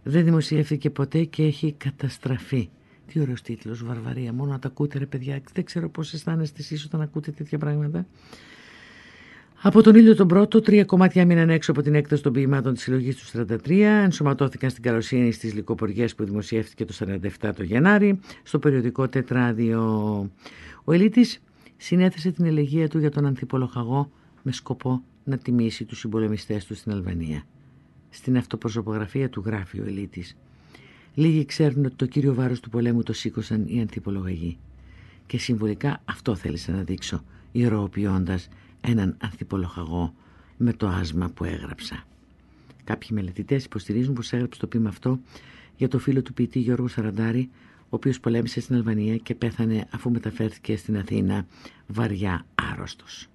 δεν δημοσιεύθηκε ποτέ και έχει καταστραφεί. Τι ωραίος τίτλος, Βαρβαρία, μόνο να τα ακούτε ρε παιδιά, δεν ξέρω πώς αισθάνεστε εσείς όταν ακούτε τέτοια πράγματα. Από τον ήλιο τον πρώτο, τρία κομμάτια μείναν έξω από την έκταση των ποιημάτων της συλλογής του 43, ενσωματώθηκαν στην καλοσύνη στις λικοποριέ που δημοσιεύτηκε το 47 το Γενάρη, στο περιοδικό Τετράδιο. Ο Ελίτης συνέθεσε την ελεγία του για τον ανθιπολοχαγό με σκοπό να τιμήσει τους συμπολεμιστές του στην Αλβανία. Στην αυτοπροσωπογραφία του γράφει ο Ελίτης. Λίγοι ξέρουν ότι το κύριο βάρος του πολέμου το σήκωσαν οι ανθιπολογαγοί. Και συμβολικά αυτό θέλησα να δείξω, ηρωοποιώντας έναν ανθιπολοχαγό με το άσμα που έγραψα. Κάποιοι μελετητές υποστηρίζουν πως έγραψε το ποίημα αυτό για το φίλο του ποιητή Γιώργο Σαραντάρη, ο οποίος πολέμησε στην Αλβανία και πέθανε αφού μεταφέρθηκε στην Αθήνα βαριά άρρωστος.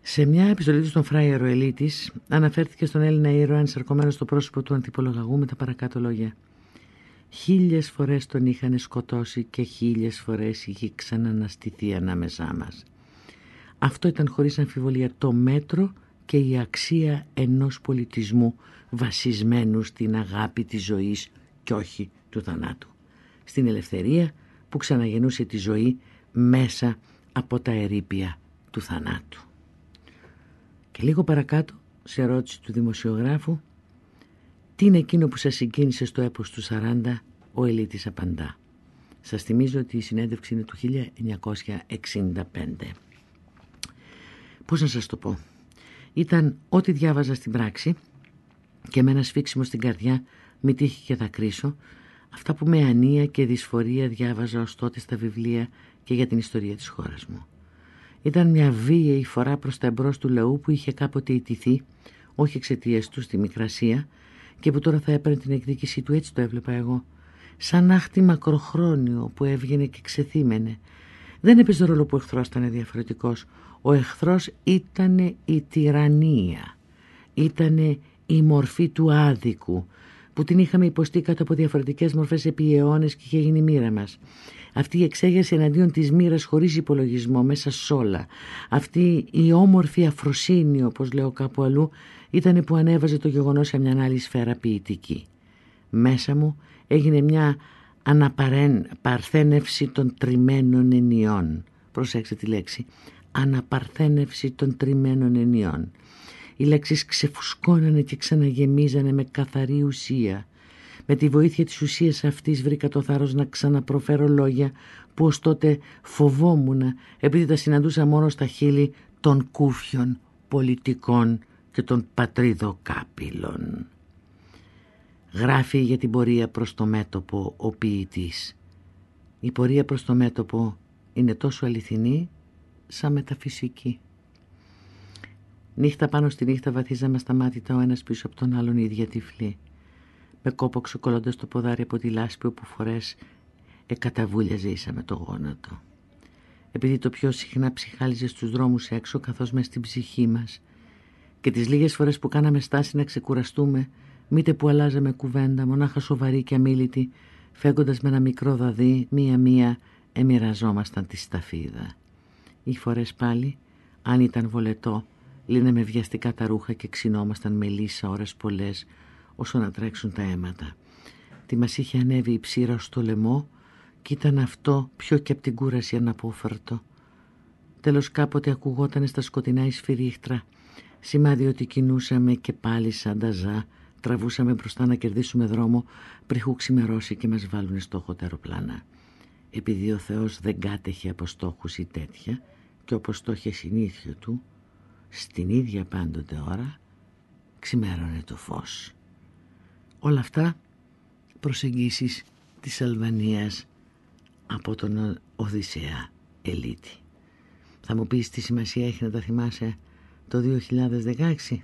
Σε μια επιστολή του στον Φράι Ελίτης αναφέρθηκε στον Έλληνα ήρωα ενσαρκωμένος στο πρόσωπο του αντιπολογαγού με τα παρακάτω λόγια. Χίλιες φορές τον είχαν σκοτώσει και χίλιες φορές είχε ξαναναστηθεί ανάμεσά μας. Αυτό ήταν χωρίς αμφιβολία το μέτρο και η αξία ενός πολιτισμού βασισμένου στην αγάπη της ζωής και όχι του θανάτου. Στην ελευθερία που ξαναγεννούσε τη ζωή μέσα από τα ερήπια του θανάτου. Και λίγο παρακάτω, σε ερώτηση του δημοσιογράφου, τι είναι εκείνο που σας συγκίνησε στο έπος του 40, ο Ελίτης απαντά. Σας θυμίζω ότι η συνέντευξη είναι του 1965. Πώς να σας το πω; Ήταν ό,τι διάβαζα στην πράξη και με ένα σφίξιμο στην καρδιά μη τύχει και θα κρίσω αυτά που με ανία και δυσφορία διάβαζα ως τότε στα βιβλία και για την ιστορία της χώρας μου. Ήταν μια βίαιη φορά προς τα εμπρός του λαού που είχε κάποτε ιτηθεί, όχι εξαιτίας του στη Μικρασία και που τώρα θα έπαιρνε την εκδίκησή του, έτσι το έβλεπα εγώ. Σαν άχτη μακροχρόνιο που έβγαινε και ξεθύμενε. Δεν έπαιζε ρόλο που ο εχθρός ήταν διαφορετικός. Ο εχθρός ήταν η τυραννία. Ήταν η μορφή του άδικου που την είχαμε υποστεί κάτω από διαφορετικές μορφές επί αιώνες και είχε γίνει μοίρα μας. Αυτή η εξέγερση εναντίον της μοίρας χωρίς υπολογισμό μέσα σ' όλα. Αυτή η όμορφη αφροσύνη όπως λέω κάπου αλλού ήταν που ανέβαζε το γεγονός σε μια άλλη σφαίρα ποιητική. Μέσα μου έγινε μια αναπαρθένευση των τριμμένων ενιών. Προσέξτε τη λέξη. Αναπαρθένευση των τριμμένων ενιών. Οι λέξεις ξεφουσκώνανε και ξαναγεμίζανε με καθαρή ουσία. Με τη βοήθεια της ουσίας αυτής βρήκα το θάρρος να ξαναπροφέρω λόγια που ως τότε φοβόμουν επειδή τα συναντούσα μόνο στα χείλη των κούφιων πολιτικών και των πατρίδοκάπηλων. Γράφει για την πορεία προς το μέτωπο ο ποιητής. Η πορεία προς το μέτωπο είναι τόσο αληθινή σαν μεταφυσική. Νύχτα πάνω στη νύχτα βαθίζαμε στα μάτια ο ένας πίσω από τον άλλον η ίδια τυφλή με κόπο ξεκολλώντας το ποδάρι από τη λάσπη όπου φορές εκαταβούλιαζε ίσα με το γόνατο. Επειδή το πιο συχνά ψυχάλιζε στους δρόμους έξω καθώς μες στην ψυχή μας και τις λίγες φορές που κάναμε στάση να ξεκουραστούμε μήτε που αλλάζαμε κουβέντα μονάχα σοβαρή και αμήλυτη φέγγοντας με ένα μικρό δαδί μία-μία εμοιραζόμασταν τη σταφίδα. Οι φορές πάλι, αν ήταν βολετό, λύναμε βιαστικά τα ρούχα και ξυνόμασταν με λύσα ώρες πολλές όσο να τρέξουν τα αίματα. Τι μας είχε ανέβει η ψήρα στο λαιμό και ήταν αυτό πιο και από την κούραση αναπόφερτο. Τέλος κάποτε ακουγόταν στα σκοτεινά η σφυρίχτρα, σημάδι ότι κινούσαμε και πάλι σαν τα ζά, τραβούσαμε μπροστά να κερδίσουμε δρόμο πριν ξημερώσει και μας βάλουν στόχο τα αεροπλάνα. Επειδή ο Θεός δεν κάτεχε από στόχους ή τέτοια και όπως το είχε συνήθιο του, στην ίδια πάντοτε ώρα ξημέρωνε το φως. Όλα αυτά προσεγγίσεις της Αλβανίας από τον Οδυσσέα Ελίτη. Θα μου πεις τι σημασία έχει να τα θυμάσαι το 2016.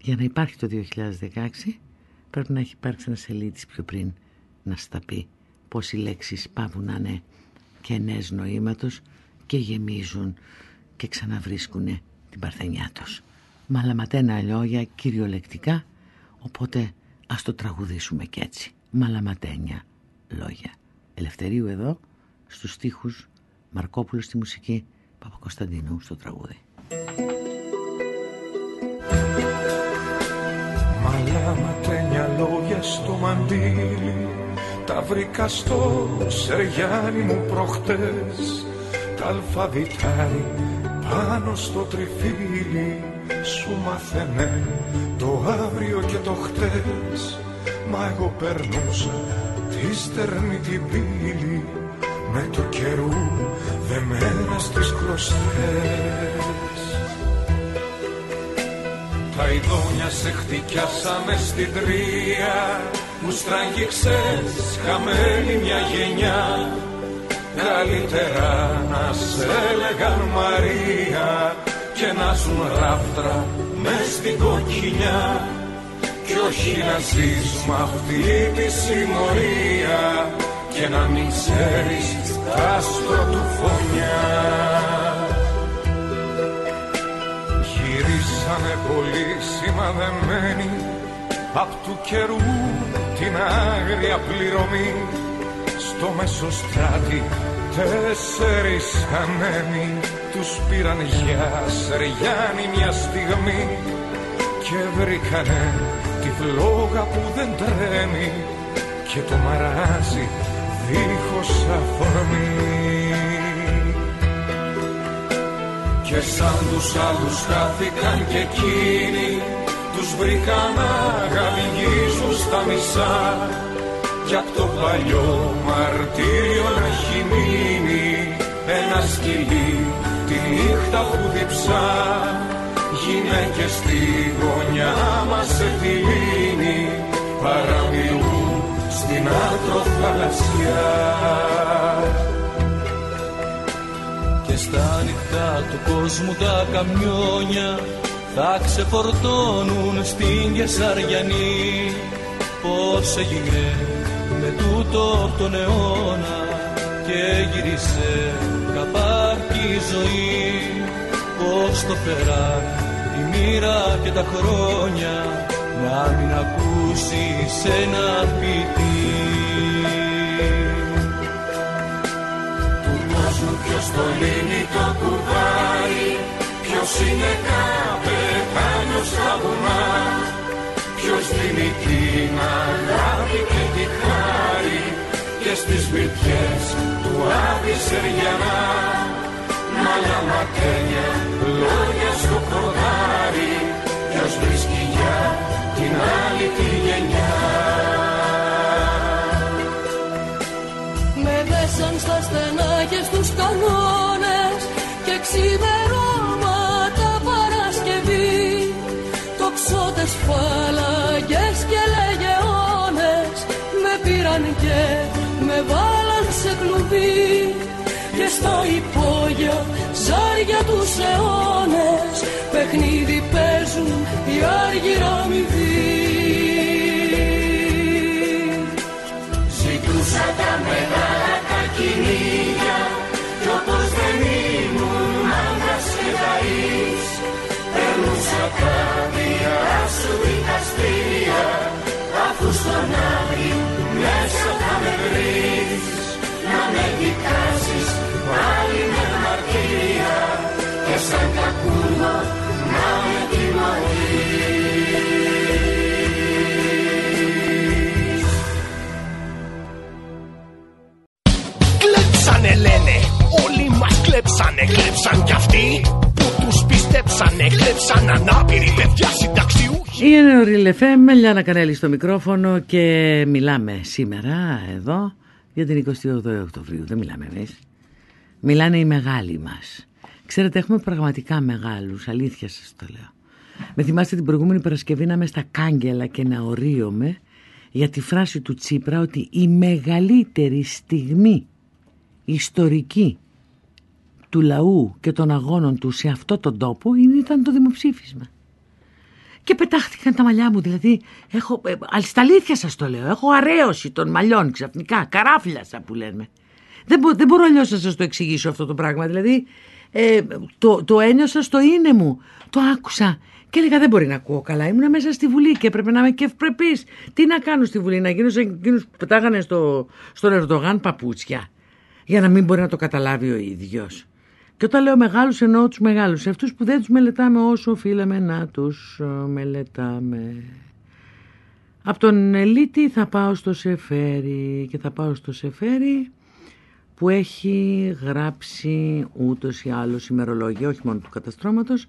Για να υπάρχει το 2016 πρέπει να έχει υπάρξει ένας Ελίτης πιο πριν να στα πει πως οι λέξεις πάβουν να είναι κενές νοήματος και γεμίζουν και ξαναβρίσκουν την παρθενιά τους. Μαλαματένα λόγια κυριολεκτικά, οπότε ας το τραγουδήσουμε κι έτσι. Μαλαματένια λόγια. Ελευθερίου εδώ, στους στίχους, Μαρκόπουλο στη μουσική, Παπακοσταντινού στο τραγούδι. Μαλάματένια λόγια στο μαντίλι Τα βρήκα στο σεριάνι μου προχτές. Τα αλφαβητάρι πάνω στο τριφύλι Σου μαθαίνε το αύριο και το χτες. Μα εγώ περνούσα τη στερνή την πύλη Με το καιρού δεμένα στις κλωστές. Τα ειδόνια σε χτυκιάσαμε στην τρία Μου στραγγίξες χαμένη μια γενιά. Καλύτερα να σε έλεγαν Μαρία Και να ζουν ράφτρα μες στην κοκκινιά. Κι όχι να ζεις μ' αυτή τη συμμορία Και να μην ξέρεις τ' άστρο του φωνιά. Γυρίσανε πολύ σημαδεμένοι Απ' του καιρού την άγρια πληρωμή. Στο μεσοστράτη τέσσερις ανέμοι Τους πήραν για σεριάνι μια στιγμή Και βρήκανε τη φλόγα που δεν τρέμει Και το μαράζι δίχως αφορμή. Και σαν τους άλλους χάθηκαν και εκείνοι Τους βρήκαν να γαλιγίζουν στα μισά. Κι απ' το παλιό μαρτύριο να έχει μείνει Ένα σκυλί τη νύχτα που διψά. Γυναίκες στη γωνιά μας σε τη λύνη Παραμιλούν στην άκρο θαλασσιά. Και στα νυχτά του κόσμου τα καμιόνια θα ξεφορτώνουν στην Κεσαριανή. Πως έγινε με τούτο τον αιώνα και γύρισε καπάκι η ζωή. Πως το φεράν η μοίρα και τα χρόνια να μην ακούσεις ένα ποιητή. Ποιος το λύνει το κουβάρι Ποιος είναι καπετάνιος στα βουνά Ποιος δίνει την αγάπη και τη χάρη Και στις σπιτιές του Άδη Σεριανά. Μαλαματένια λόγια στο κορδάρι Ποιος βρίσκει για την άλλη τη γενιά. Με δέσαν στα στενά και στους κανόνες και ξημερώματα τοξότες φάλαγγες και λεγεώνες με πήραν και με βάλαν σε κλουβί. Και στο υπόγειο ζάρια τους αιώνες παιχνίδι παίζουν οι άργυραμιδοί Ζητούσα Περνούσα τα σου δικαστήρια αφού στον αύριο μέσα θα με βρεις να με δικάσεις πάλι με μαρτύρια και σαν κακούνο να με τιμωρείς Κλέψανε λένε, όλοι μας κλέψανε, κλέψαν κι αυτοί που τους πιστέψανε, κλέψαν ανάπηροι παιδιά συνταξιούχοι. Είναι ο Ριλεφέ, Μελιάνα Κανέλη στο μικρόφωνο και μιλάμε σήμερα εδώ για την 28 Οκτωβρίου. Δεν μιλάμε εμείς. Μιλάνε οι μεγάλοι μας. Ξέρετε, έχουμε πραγματικά μεγάλους, αλήθεια σας το λέω. Με θυμάστε την προηγούμενη Παρασκευή να είμαι στα κάγκελα και να ορίομαι για τη φράση του Τσίπρα ότι η μεγαλύτερη στιγμή ιστορική του λαού και των αγώνων του σε αυτό τον τόπο είναι- ήταν το δημοψήφισμα. Και πετάχτηκαν τα μαλλιά μου, δηλαδή έχω, ε, αλ- στα αλήθεια σας το λέω, έχω αρέωση των μαλλιών ξαφνικά, καράφλιασα που λέμε. Δεν, μπο, δεν μπορώ αλλιώς να σας το εξηγήσω αυτό το πράγμα. Δηλαδή, ε, το, το ένιωσα στο είναι μου. Το άκουσα. Και έλεγα δεν μπορεί να ακούω καλά. Ήμουν μέσα στη Βουλή και έπρεπε να είμαι και ευπρεπής. Τι να κάνω στη Βουλή, να γίνω σαν εκείνους που πετάγανε στο, στον Ερντογάν παπούτσια. Για να μην μπορεί να το καταλάβει ο ίδιος. Και όταν λέω μεγάλους, εννοώ τους μεγάλους. Αυτούς που δεν τους μελετάμε όσο οφείλαμε να τους ε, μελετάμε. Από τον Ελίτη θα πάω στο Σεφέρι και θα πάω στο Σεφέρι που έχει γράψει ούτως ή άλλως ημερολόγια, όχι μόνο του καταστρώματος,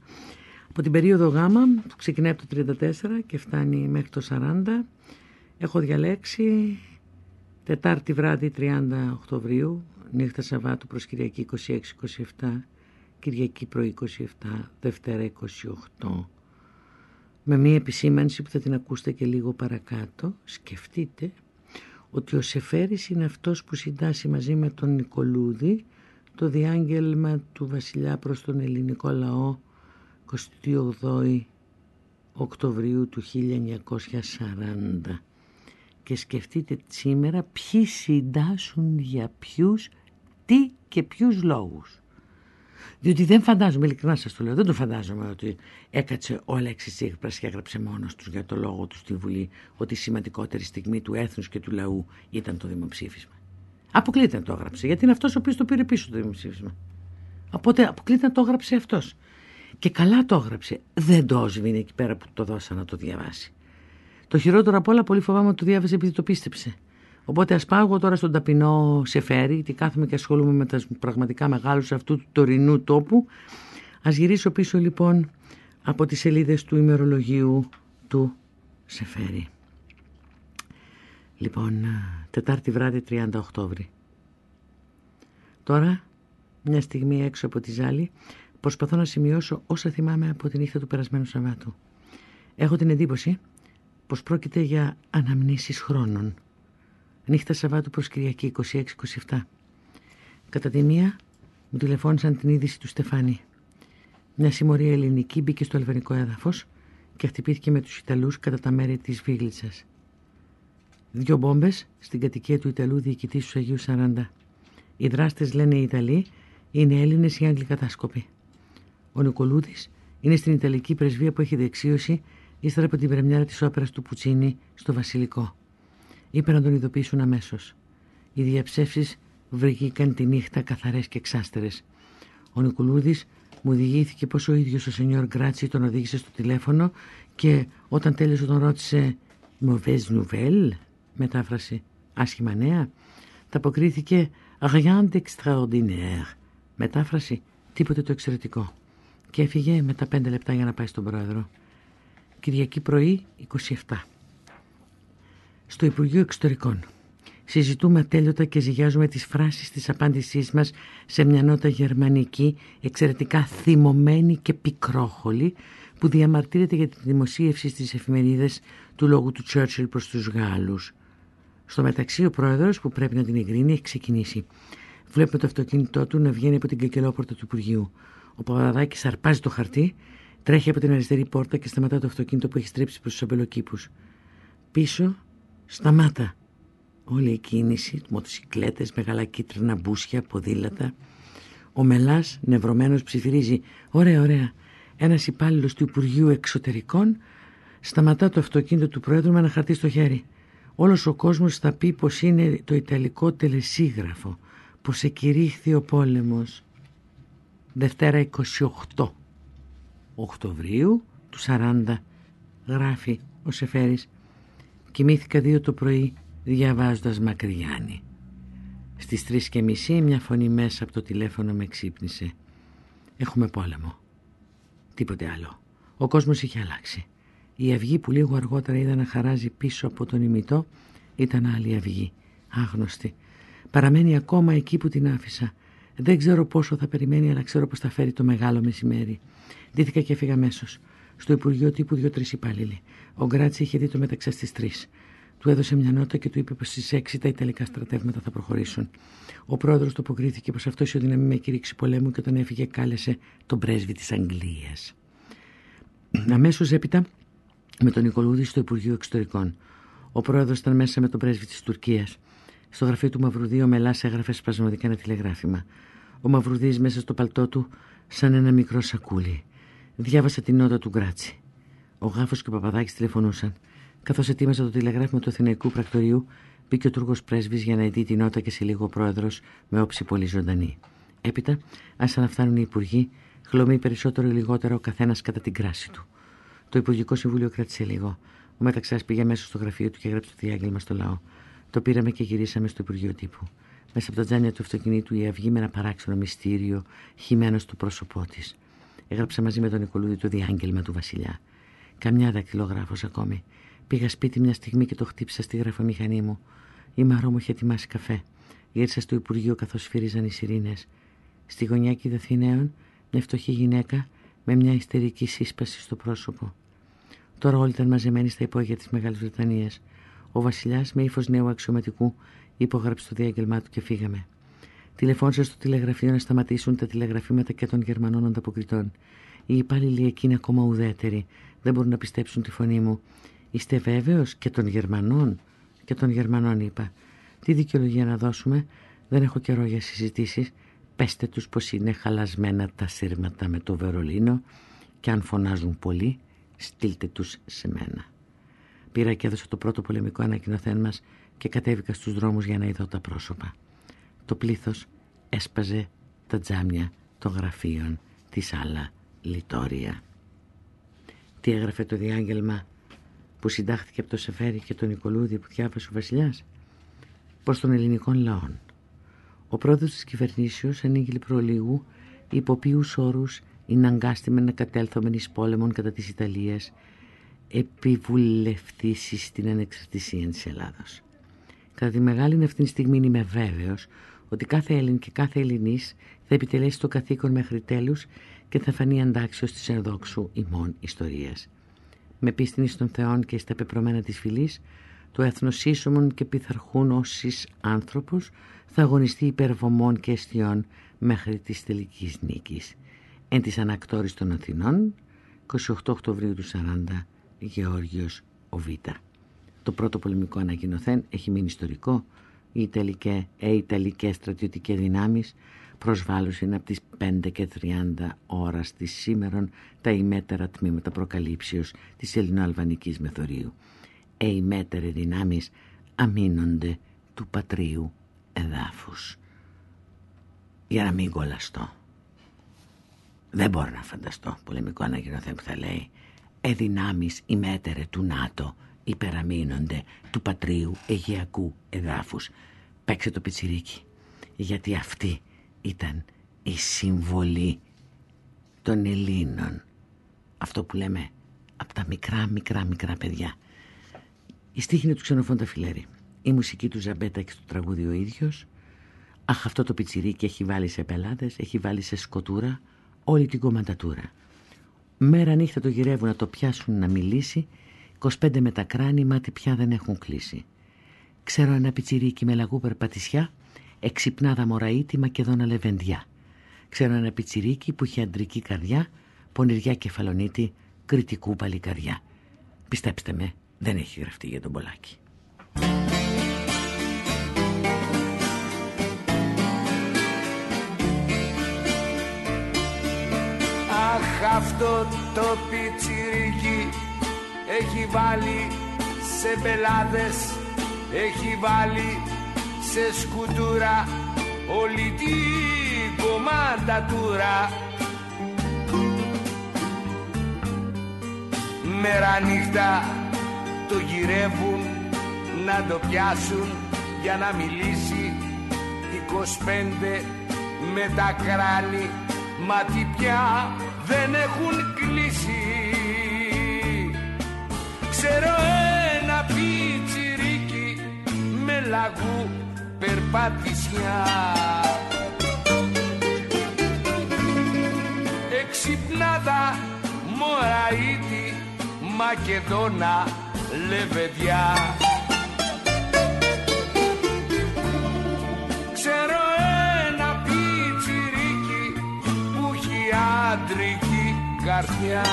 από την περίοδο Γ που ξεκινάει από το 34 και φτάνει μέχρι το 40. Έχω διαλέξει Τετάρτη βράδυ 30 Οκτωβρίου, νύχτα Σαββάτου προς Κυριακή 26-27, Κυριακή πρωί 27, Δευτέρα 28. Με μία επισήμανση που θα την ακούσετε και λίγο παρακάτω, σκεφτείτε ότι ο Σεφέρης είναι αυτός που συντάσσει μαζί με τον Νικολούδη το διάγγελμα του βασιλιά προς τον ελληνικό λαό 28 Οκτωβρίου του 1940 και σκεφτείτε σήμερα ποιοι συντάσσουν για ποιους τι και ποιους λόγους. Διότι δεν φαντάζομαι, ειλικρινά σας το λέω, δεν το φαντάζομαι ότι έκατσε ο Αλέξης Τσίπρα και έγραψε μόνος τους για το λόγο του στη Βουλή ότι η σημαντικότερη στιγμή του έθνους και του λαού ήταν το δημοψήφισμα. Αποκλείται να το έγραψε, γιατί είναι αυτός ο οποίος το πήρε πίσω το δημοψήφισμα. Οπότε αποκλείται να το έγραψε αυτός. Και καλά το έγραψε. Δεν το όσβηνε εκεί πέρα που το δώσα να το διαβάσει. Το χειρότερο απ' όλα πολύ φοβάμαι ότι το διάβασε επειδή το πίστεψε. Οπότε ας πάω εγώ τώρα στον ταπεινό Σεφέρι, γιατί κάθομαι και ασχολούμαι με τα πραγματικά μεγάλους αυτού του τωρινού τόπου. Ας γυρίσω πίσω λοιπόν από τις σελίδες του ημερολογίου του Σεφέρι. Λοιπόν, Τετάρτη βράδυ 30 Οκτώβρη. Τώρα, μια στιγμή έξω από τη ζάλη, προσπαθώ να σημειώσω όσα θυμάμαι από τη νύχτα του περασμένου Σαββάτου. Έχω την εντύπωση πως πρόκειται για αναμνήσεις χρόνων. Νύχτα Σαββάτου προς Κυριακή 26-27. Κατά τη μία μου τηλεφώνησαν την είδηση του Στεφάνη. Μια συμμορία ελληνική μπήκε στο αλβανικό έδαφος και χτυπήθηκε με τους Ιταλούς κατά τα μέρη της Βίγλιτσας. Δύο μπόμπες στην κατοικία του Ιταλού διοικητής του Αγίου 40. Οι δράστες λένε οι Ιταλοί, είναι Έλληνες ή Άγγλοι κατάσκοποι. Ο Νικολούδης είναι στην Ιταλική πρεσβεία που έχει δεξίωση ύστερα από την πρεμιέρα της όπερας του Πουτσίνη στο Βασιλικό. Είπε να τον ειδοποιήσουν αμέσως. Οι διαψεύσεις βρήκαν τη νύχτα καθαρές και εξάστερες. Ο Νικουλούδης μου διηγήθηκε πως ο ίδιος ο Σενιόρ Γκράτσι τον οδήγησε στο τηλέφωνο και όταν τέλειωσε τον ρώτησε Mauvaise nouvelle, μετάφραση άσχημα νέα, τα αποκρίθηκε Rien d'extraordinaire, μετάφραση τίποτε το εξαιρετικό. Και έφυγε με τα πέντε λεπτά για να πάει στον πρόεδρο. Κυριακή πρωί 27 στο Υπουργείο Εξωτερικών. Συζητούμε ατέλειωτα και ζυγιάζουμε τις φράσεις της απάντησής μας σε μια νότα γερμανική εξαιρετικά θυμωμένη και πικρόχολη που διαμαρτύρεται για τη δημοσίευση στις εφημερίδες του λόγου του Τσέρτσιλ προς τους Γάλλους. Στο μεταξύ ο πρόεδρος που πρέπει να την εγκρίνει έχει ξεκινήσει. Βλέπουμε το αυτοκίνητό του να βγαίνει από την κακελόπορτα του Υπουργείου. Ο Παπαδάκης αρπάζει το χαρτί, τρέχει από την αριστερή πόρτα και σταματά το αυτοκίνητο που έχει στρίψει προς τους αμπελοκήπους. Πίσω Σταμάτα. Όλη η κίνηση, μοτοσυκλέτες, μεγάλα κίτρινα μπούσια, ποδήλατα. Ο Μελάς, νευρωμένος, ψιθυρίζει. Ωραία, ωραία. Ένας υπάλληλος του Υπουργείου Εξωτερικών σταματά το αυτοκίνητο του Πρόεδρου με ένα χαρτί στο χέρι. Όλος ο κόσμος θα πει πως είναι το Ιταλικό τελεσίγραφο, πως εκηρύχθη ο πόλεμος. Δευτέρα 28 Οκτωβρίου του 40 γράφει ο Σεφέρης Κοιμήθηκα δύο το πρωί διαβάζοντας Μακριάνη. Στις τρεις και μισή μια φωνή μέσα από το τηλέφωνο με ξύπνησε. Έχουμε πόλεμο. Τίποτε άλλο. Ο κόσμος είχε αλλάξει. Η αυγή που λίγο αργότερα είδα να χαράζει πίσω από τον ημιτό ήταν άλλη αυγή, άγνωστη. Παραμένει ακόμα εκεί που την άφησα. Δεν ξέρω πόσο θα περιμένει, αλλά ξέρω πως θα φέρει το μεγάλο μεσημέρι. Δίθηκα και έφυγα αμέσως. Στο Υπουργείο Τύπου δύο-τρει υπάλληλοι. Ο Γκράτσι είχε δει το μεταξύ στις τρεις. Του έδωσε μια νότα και του είπε πως στις 6 τα Ιταλικά στρατεύματα θα προχωρήσουν. Ο πρόεδρος του αποκρίθηκε πως αυτό ισοδυναμεί με κήρυξη πολέμου και όταν έφυγε κάλεσε τον πρέσβη της Αγγλίας. Αμέσως έπειτα με τον Νικολούδη στο Υπουργείο Εξωτερικών. Ο πρόεδρος ήταν μέσα με τον πρέσβη της Τουρκίας. Στο γραφείο του Μαυρουδίου ο Μελάς έγραφε σπασμωδικά ένα τηλεγράφημα. Ο Μαυρουδής μέσα στο παλτό του σαν ένα μικρό σακούλι. Διάβασε την νότα του Γκράτσι. Ο Γάφος και ο Παπαδάκης τηλεφωνούσαν. Καθώς ετοίμαζε το τηλεγράφημα του Αθηναϊκού Πρακτορείου, μπήκε ο Τούρκο πρέσβης για να ειδεί την νότα και σε λίγο ο πρόεδρος με όψη πολύ ζωντανή. Έπειτα, άσαν να φτάνουν οι υπουργοί, χλωμεί περισσότερο ή λιγότερο ο καθένας κατά την κράση του. Το Υπουργικό Συμβούλιο κράτησε λίγο. Ο Μεταξά πήγε μέσα στο γραφείο του και έγραψε το διάγγελμα στο λαό. Το πήραμε και γυρίσαμε στο Υπουργείο Τύπου. Μέσα από τα τζάνια του αυτοκινήτου η αυγή με ένα παράξενο μυστήριο χυμένος στο πρόσωπό της. Έγραψε μαζί με τον Νικολούδη το διάγγελμα του Βασιλιά. Καμιά δακτυλογράφος ακόμη. Πήγα σπίτι μια στιγμή και το χτύπησα στη γραφομηχανή μου. Η Μαρό μου είχε ετοιμάσει καφέ. Γύρισα στο Υπουργείο καθώς φύριζαν οι σιρήνες. Στη γωνιά Κιδαθηναίων, μια φτωχή γυναίκα με μια ιστερική σύσπαση στο πρόσωπο. Τώρα όλοι ήταν μαζεμένοι στα υπόγεια της Μεγάλης Βρετανίας. Ο Βασιλιάς, με ύφος νέου αξιωματικού, υπογράψε το διάγγελμά του και φύγαμε. Τηλεφώνησα στο τηλεγραφείο να σταματήσουν τα τηλεγραφήματα και των Γερμανών ανταποκριτών. Οι υπάλληλοι εκεί είναι ακόμα ουδέτεροι. Δεν μπορούν να πιστέψουν τη φωνή μου. Είστε βέβαιος και των Γερμανών; Και των Γερμανών είπα. Τι δικαιολογία να δώσουμε; Δεν έχω καιρό για συζητήσεις. Πέστε τους πως είναι χαλασμένα τα σύρματα με το Βερολίνο και αν φωνάζουν πολύ, στείλτε τους σε μένα. Πήρα και έδωσα το πρώτο πολεμικό ανακοινωθέν μας και κατέβηκα στους δρόμους για να είδω τα πρόσωπα. Το πλήθος έσπαζε τα τζάμια των γραφείων της άλλα λιτόρια. Τι έγραφε το διάγγελμα που συντάχθηκε από το Σεφέρι και τον Νικολούδη που διάβασε ο βασιλιάς; Προς των ελληνικών λαών. Ο πρόεδρος της κυβερνήσεως ανήγγειλε προλίγου υπό ποιους όρους είναι αγκάστημεν να κατέλθομεν εις πόλεμον κατά της Ιταλίας επιβουλευτήσεις στην ανεξαρτησία της Ελλάδος. Κατά τη μεγάλη αυτή στιγμή είμαι βέβαιος ότι κάθε Έλλην και κάθε Ελληνής θα επιτελέσει το καθήκον μέχρι τέλους και θα φανεί αντάξιος της ενδόξου ημών ιστορίας με πίστην των Θεών και στα πεπρωμένα της φυλής, το έθνος ίσομον και πειθαρχούν όσοι άνθρωπος θα αγωνιστεί υπερβομών και αισθιών μέχρι της τελικής νίκης. Εν της ανακτόρης των Αθηνών, 28 Οκτωβρίου του 40, Γεώργιος ο Β. Το πρώτο πολεμικό ανακοινωθέν έχει μείνει ιστορικό. Οι Ιταλικές, οι Ιταλικές στρατιωτικές δυνάμεις προσβάλλουσαν από τις 5 και 30 ώρας στη σήμερον τα ημέτερα τμήματα προκαλύψεως της ελληνοαλβανικής μεθορίου. Ε ημέτερε δυνάμεις αμήνονται του πατρίου εδάφους. Για να μην κολλαστώ. Δεν μπορώ να φανταστώ πολεμικό ανακοινωθέν που θα λέει «Ε δυνάμεις ημέτερε του ΝΑΤΟ υπεραμείνονται του πατρίου Αιγαιακού εδάφους». Παίξε το πιτσιρίκι γιατί αυτή ήταν η συμβολή των Ελλήνων. Αυτό που λέμε από τα μικρά μικρά μικρά παιδιά. Οι στίχοι είναι του Ξενοφόντα Φιλέρη. Η μουσική του Ζαμπέτα και στο τραγούδι ο ίδιος. Αχ αυτό το πιτσιρίκι έχει βάλει σε μπελάδες, έχει βάλει σε σκοτούρα όλη την κομμαντατούρα. Μέρα νύχτα το γυρεύουν να το πιάσουν να μιλήσει 25 με τα κράνη μάτι πια δεν έχουν κλείσει. Ξέρω ένα πιτσιρίκι με λαγού περπατησιά εξυπνάδα Μωραΐτη Μακεδόνα λεβεντιά. Ξέρω ένα πιτσιρίκι που είχε αντρική καρδιά, πονηριά Κεφαλονίτη, κριτικού παλικαριά. Πιστέψτε με, δεν έχει γραφτεί για τον Πολάκη. Αχ αυτό το πιτσιρίκι έχει βάλει σε μπελάδες, έχει βάλει σε σκουτούρα όλη την κομμάτατούρα. Μέρα νύχτα το γυρεύουν να το πιάσουν για να μιλήσει. 25 με τα κράνη μα τι πια δεν έχουν κλείσει Ξέρω ένα πιτσιρίκι με λαγού περπατησιά. Εξυπνάδα Μωραήτη Μακεδόνα Λεβεδιά. Ξέρω ένα πιτσιρίκι που έχει άντρικη καρδιά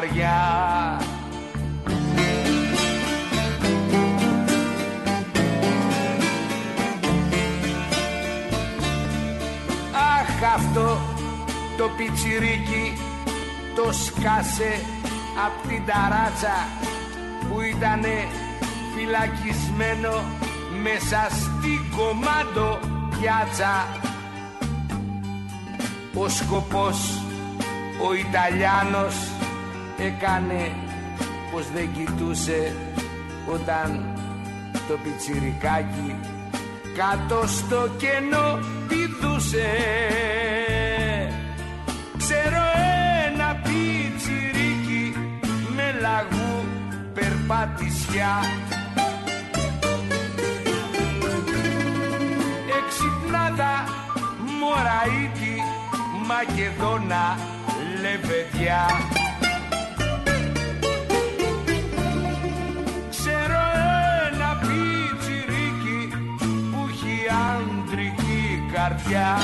καρδιά Αχ αυτό το πιτσιρίκι το σκάσε απ' την ταράτσα που ήτανε φυλακισμένο μέσα στην κομμάντο πιάτσα. Ο σκοπός ο Ιταλιάνος έκανε πως δεν κοιτούσε όταν το πιτσιρικάκι κάτω στο κενό πηδούσε. Ξέρω ένα πιτσιρίκι με λαγού περπατησιά. Εξυπνάδα μωραίτη Μακεδόνα λεβεδιά καρδιά.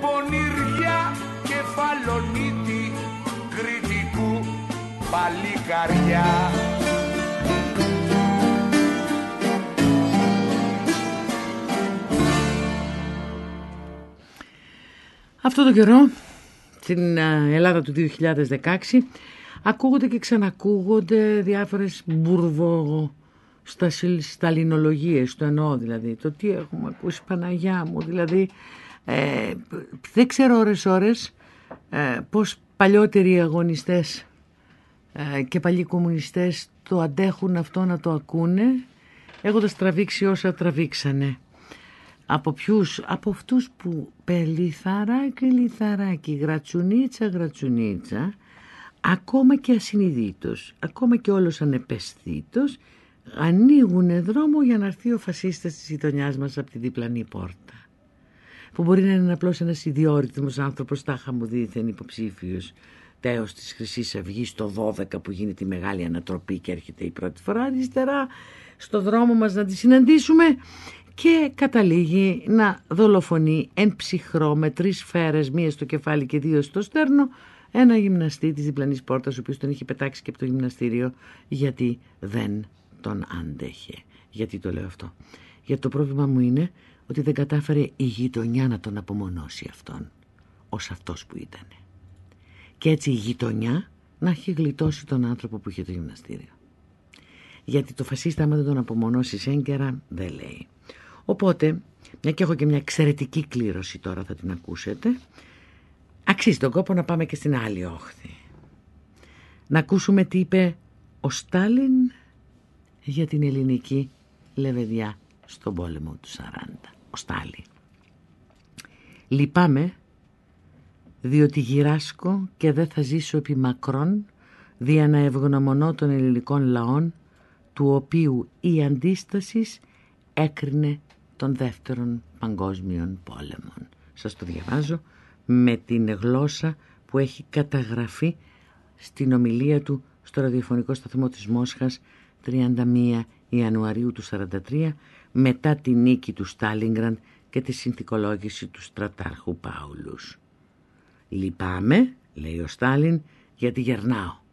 Πονηριά κεφαλονίτη κριτικού παλικαριά. Αυτό το καιρό, στην Ελλάδα του 2016, ακούγονται και ξανακούγονται διάφορες μπουρβο στα σταλινολογίες, το εννοώ δηλαδή, το τι έχουμε ακούσει Παναγιά μου, δηλαδή ε, δεν ξέρω ώρες ώρες ε, πώς παλιότεροι αγωνιστές ε, και παλιοί κομμουνιστές το αντέχουν αυτό να το ακούνε έχοντας τραβήξει όσα τραβήξανε. Από ποιους, από αυτούς που πελιθαράκι λιθαράκι, γρατσουνίτσα γρατσουνίτσα, ακόμα και ασυνειδήτως, ακόμα και όλος ανεπαισθήτως, ανοίγουν δρόμο για να έρθει ο φασίστας της γειτονιάς μας από τη διπλανή πόρτα. Που μπορεί να είναι απλώς ένας ιδιόρυθμος άνθρωπος, τάχα μου δίθεν υποψήφιος, τέος της χρυσής αυγής το 12 που γίνεται η μεγάλη ανατροπή και έρχεται η πρώτη φορά αριστερά στο δρόμο μας να τη συναντήσουμε και καταλήγει να δολοφονεί εν ψυχρό με τρεις σφαίρες, μία στο κεφάλι και δύο στο στέρνο, ένα γυμναστή της διπλανής πόρτας, ο οποίος τον είχε πετάξει και από το γυμναστήριο, γιατί δεν τον άντεχε. Γιατί το λέω αυτό. Γιατί το πρόβλημα μου είναι ότι δεν κατάφερε η γειτονιά να τον απομονώσει αυτόν, ως αυτός που ήταν. Και έτσι η γειτονιά να έχει γλιτώσει τον άνθρωπο που είχε το γυμναστήριο. Γιατί το φασίστα άμα δεν τον απομονώσεις έγκαιρα δεν λέει. Οπότε, μια και έχω και μια εξαιρετική κλήρωση τώρα θα την ακούσετε, αξίζει τον κόπο να πάμε και στην άλλη όχθη. Να ακούσουμε τι είπε ο Στάλιν για την ελληνική λεβεδιά στον πόλεμο του 40. Ο Στάλιν. Λυπάμαι διότι γυράσκω και δεν θα ζήσω επί μακρόν δια να ευγνωμονώ των ελληνικών λαών του οποίου η αντίστασης έκρινε των δεύτερων παγκόσμιων πόλεμων. Σας το διαβάζω με την γλώσσα που έχει καταγραφεί στην ομιλία του στο ραδιοφωνικό σταθμό της Μόσχας 31 Ιανουαρίου του 1943 μετά τη νίκη του Στάλιγκραν και τη συνθηκολόγηση του στρατάρχου Πάουλους. «Λυπάμαι», λέει ο Στάλιν, «γιατί γερνάω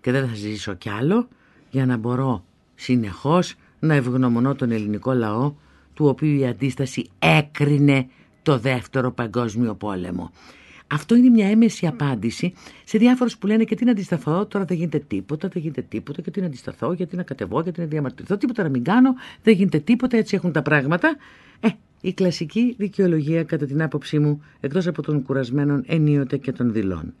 και δεν θα ζήσω κι άλλο για να μπορώ συνεχώς να ευγνωμονώ τον ελληνικό λαό του οποίου η αντίσταση έκρινε το δεύτερο παγκόσμιο πόλεμο. Αυτό είναι μια έμεση απάντηση σε διάφορους που λένε και τι να αντισταθώ, τώρα δεν γίνεται τίποτα, δεν γίνεται τίποτα και τι να αντισταθώ, γιατί να κατεβώ, γιατί να διαμαρτυρηθώ, τίποτα να μην κάνω, δεν γίνεται τίποτα, έτσι έχουν τα πράγματα. Ε, η κλασική δικαιολογία κατά την άποψή μου, εκτός από των κουρασμένων ενίοτε και των δηλών.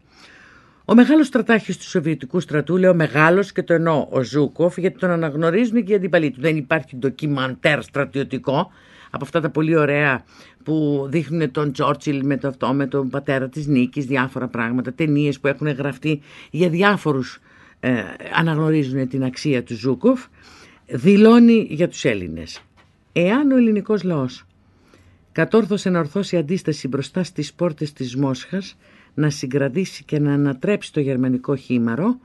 Ο μεγάλος στρατάρχη του Σοβιετικού στρατού, λέω μεγάλος και το εννοώ ο Ζούκοφ, γιατί τον αναγνωρίζουν και οι αντιπαλοί του. Δεν υπάρχει ντοκιμαντέρ στρατιωτικό από αυτά τα πολύ ωραία που δείχνουν τον Τσόρτσιλ με το αυτό, με τον πατέρα της Νίκης, διάφορα πράγματα, ταινίες που έχουν γραφτεί για διάφορους ε, αναγνωρίζουν την αξία του Ζούκοφ, δηλώνει για τους Έλληνες. Εάν ο ελληνικός λαός κατόρθωσε να ορθώσει αντίσταση μπροστά στις πόρτες της Μόσχας, να συγκρατήσει και να ανατρέψει το γερμανικό χήμαρο,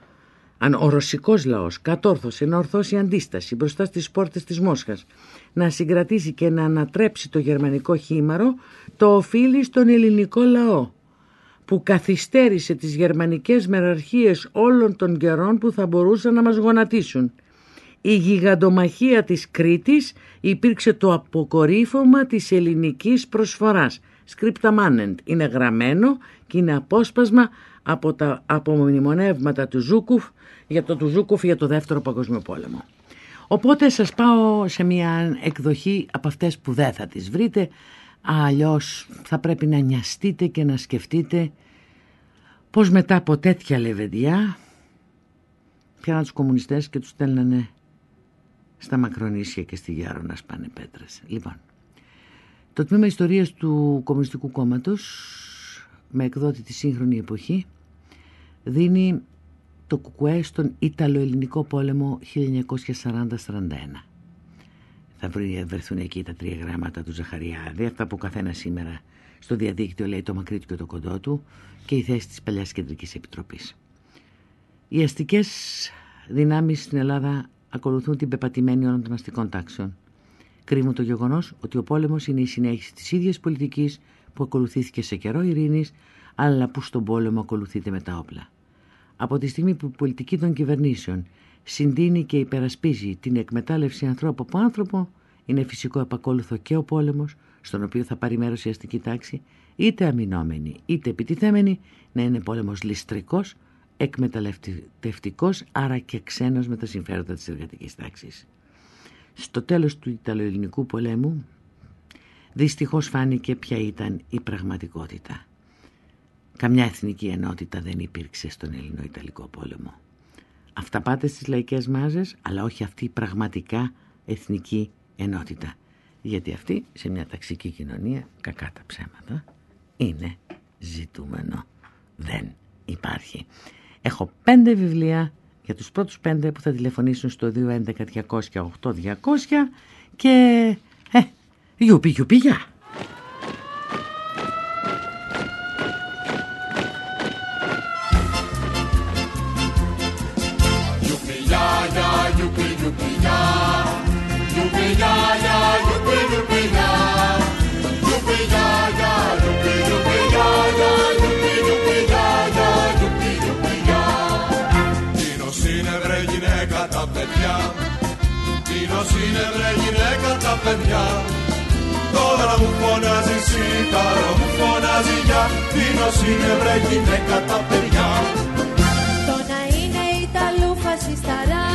αν ο ρωσικός λαός κατόρθωσε να ορθώσει αντίσταση μπροστά στις πόρτες της Μόσχας, να συγκρατήσει και να ανατρέψει το γερμανικό χήμαρο, το οφείλει στον ελληνικό λαό. που καθυστέρησε τις γερμανικές μεραρχίες όλων των καιρών που θα μπορούσαν να μας γονατίσουν. Η γιγαντομαχία της Κρήτης υπήρξε το αποκορύφωμα της ελληνικής προσφοράς. Σκρίπτα μάνεντ είναι γραμμένο και είναι απόσπασμα από τα απομνημονεύματα του Ζούκουφ για το του Ζούκουφ για το δεύτερο παγκόσμιο πόλεμο. Οπότε σας πάω σε μια εκδοχή από αυτές που δεν θα τις βρείτε, αλλιώς θα πρέπει να νοιαστείτε και να σκεφτείτε πως μετά από τέτοια λεβεντιά πιάναν τους κομμουνιστές και τους στέλνανε στα Μακρονήσια και στη Γιάρο να σπάνε πέτρες. Λοιπόν, το τμήμα ιστορίας του Κομμουνιστικού Κόμματος με εκδότη τη σύγχρονη εποχή δίνει το κουκουέ στον Ιταλο-Ελληνικό πόλεμο 1940-41. Θα βρεθούν εκεί τα τρία γράμματα του Ζαχαριάδη, αυτά που καθένας σήμερα στο διαδίκτυο λέει το μακρύ του και το κοντό του και η θέση της παλιάς κεντρικής επιτροπής. Οι αστικές δυνάμεις στην Ελλάδα ακολουθούν την πεπατημένη όλων των αστικών τάξεων. Κρύβουν το γεγονός ότι ο πόλεμος είναι η συνέχιση της ίδιας πολιτικής που ακολουθήθηκε σε καιρό ειρήνης, αλλά που στον πόλεμο ακολουθείται με τα όπλα. Από τη στιγμή που η πολιτική των κυβερνήσεων συντείνει και υπερασπίζει την εκμετάλλευση ανθρώπου από άνθρωπο, είναι φυσικό επακόλουθο και ο πόλεμος, στον οποίο θα πάρει μέρος η αστική τάξη, είτε αμυνόμενη είτε επιτιθέμενη, να είναι πόλεμος ληστρικός, εκμεταλλευτικός, άρα και ξένος με τα συμφέροντα της εργατικής τάξης. Στο τέλος του Ιταλοελληνικού πολέμου, δυστυχώς φάνηκε ποια ήταν η πραγματικότητα. Καμιά εθνική ενότητα δεν υπήρξε στον Ελληνο-Ιταλικό πόλεμο. Αυταπάτε στις λαϊκές μάζες, αλλά όχι αυτή η πραγματικά εθνική ενότητα. Γιατί αυτή σε μια ταξική κοινωνία, κακά τα ψέματα, είναι ζητούμενο. Δεν υπάρχει. Έχω πέντε βιβλία για τους πρώτους πέντε που θα τηλεφωνήσουν στο 211-200-8200 και... Ε, γιουπι γιουπι γεια. είναι βρε γυναίκα τα παιδιά Τώρα μου φωνάζει σιτάρο, μου φωνάζει για Τίνος είναι βρε γυναίκα τα παιδιά. Το να είναι Ιταλού φασισταρά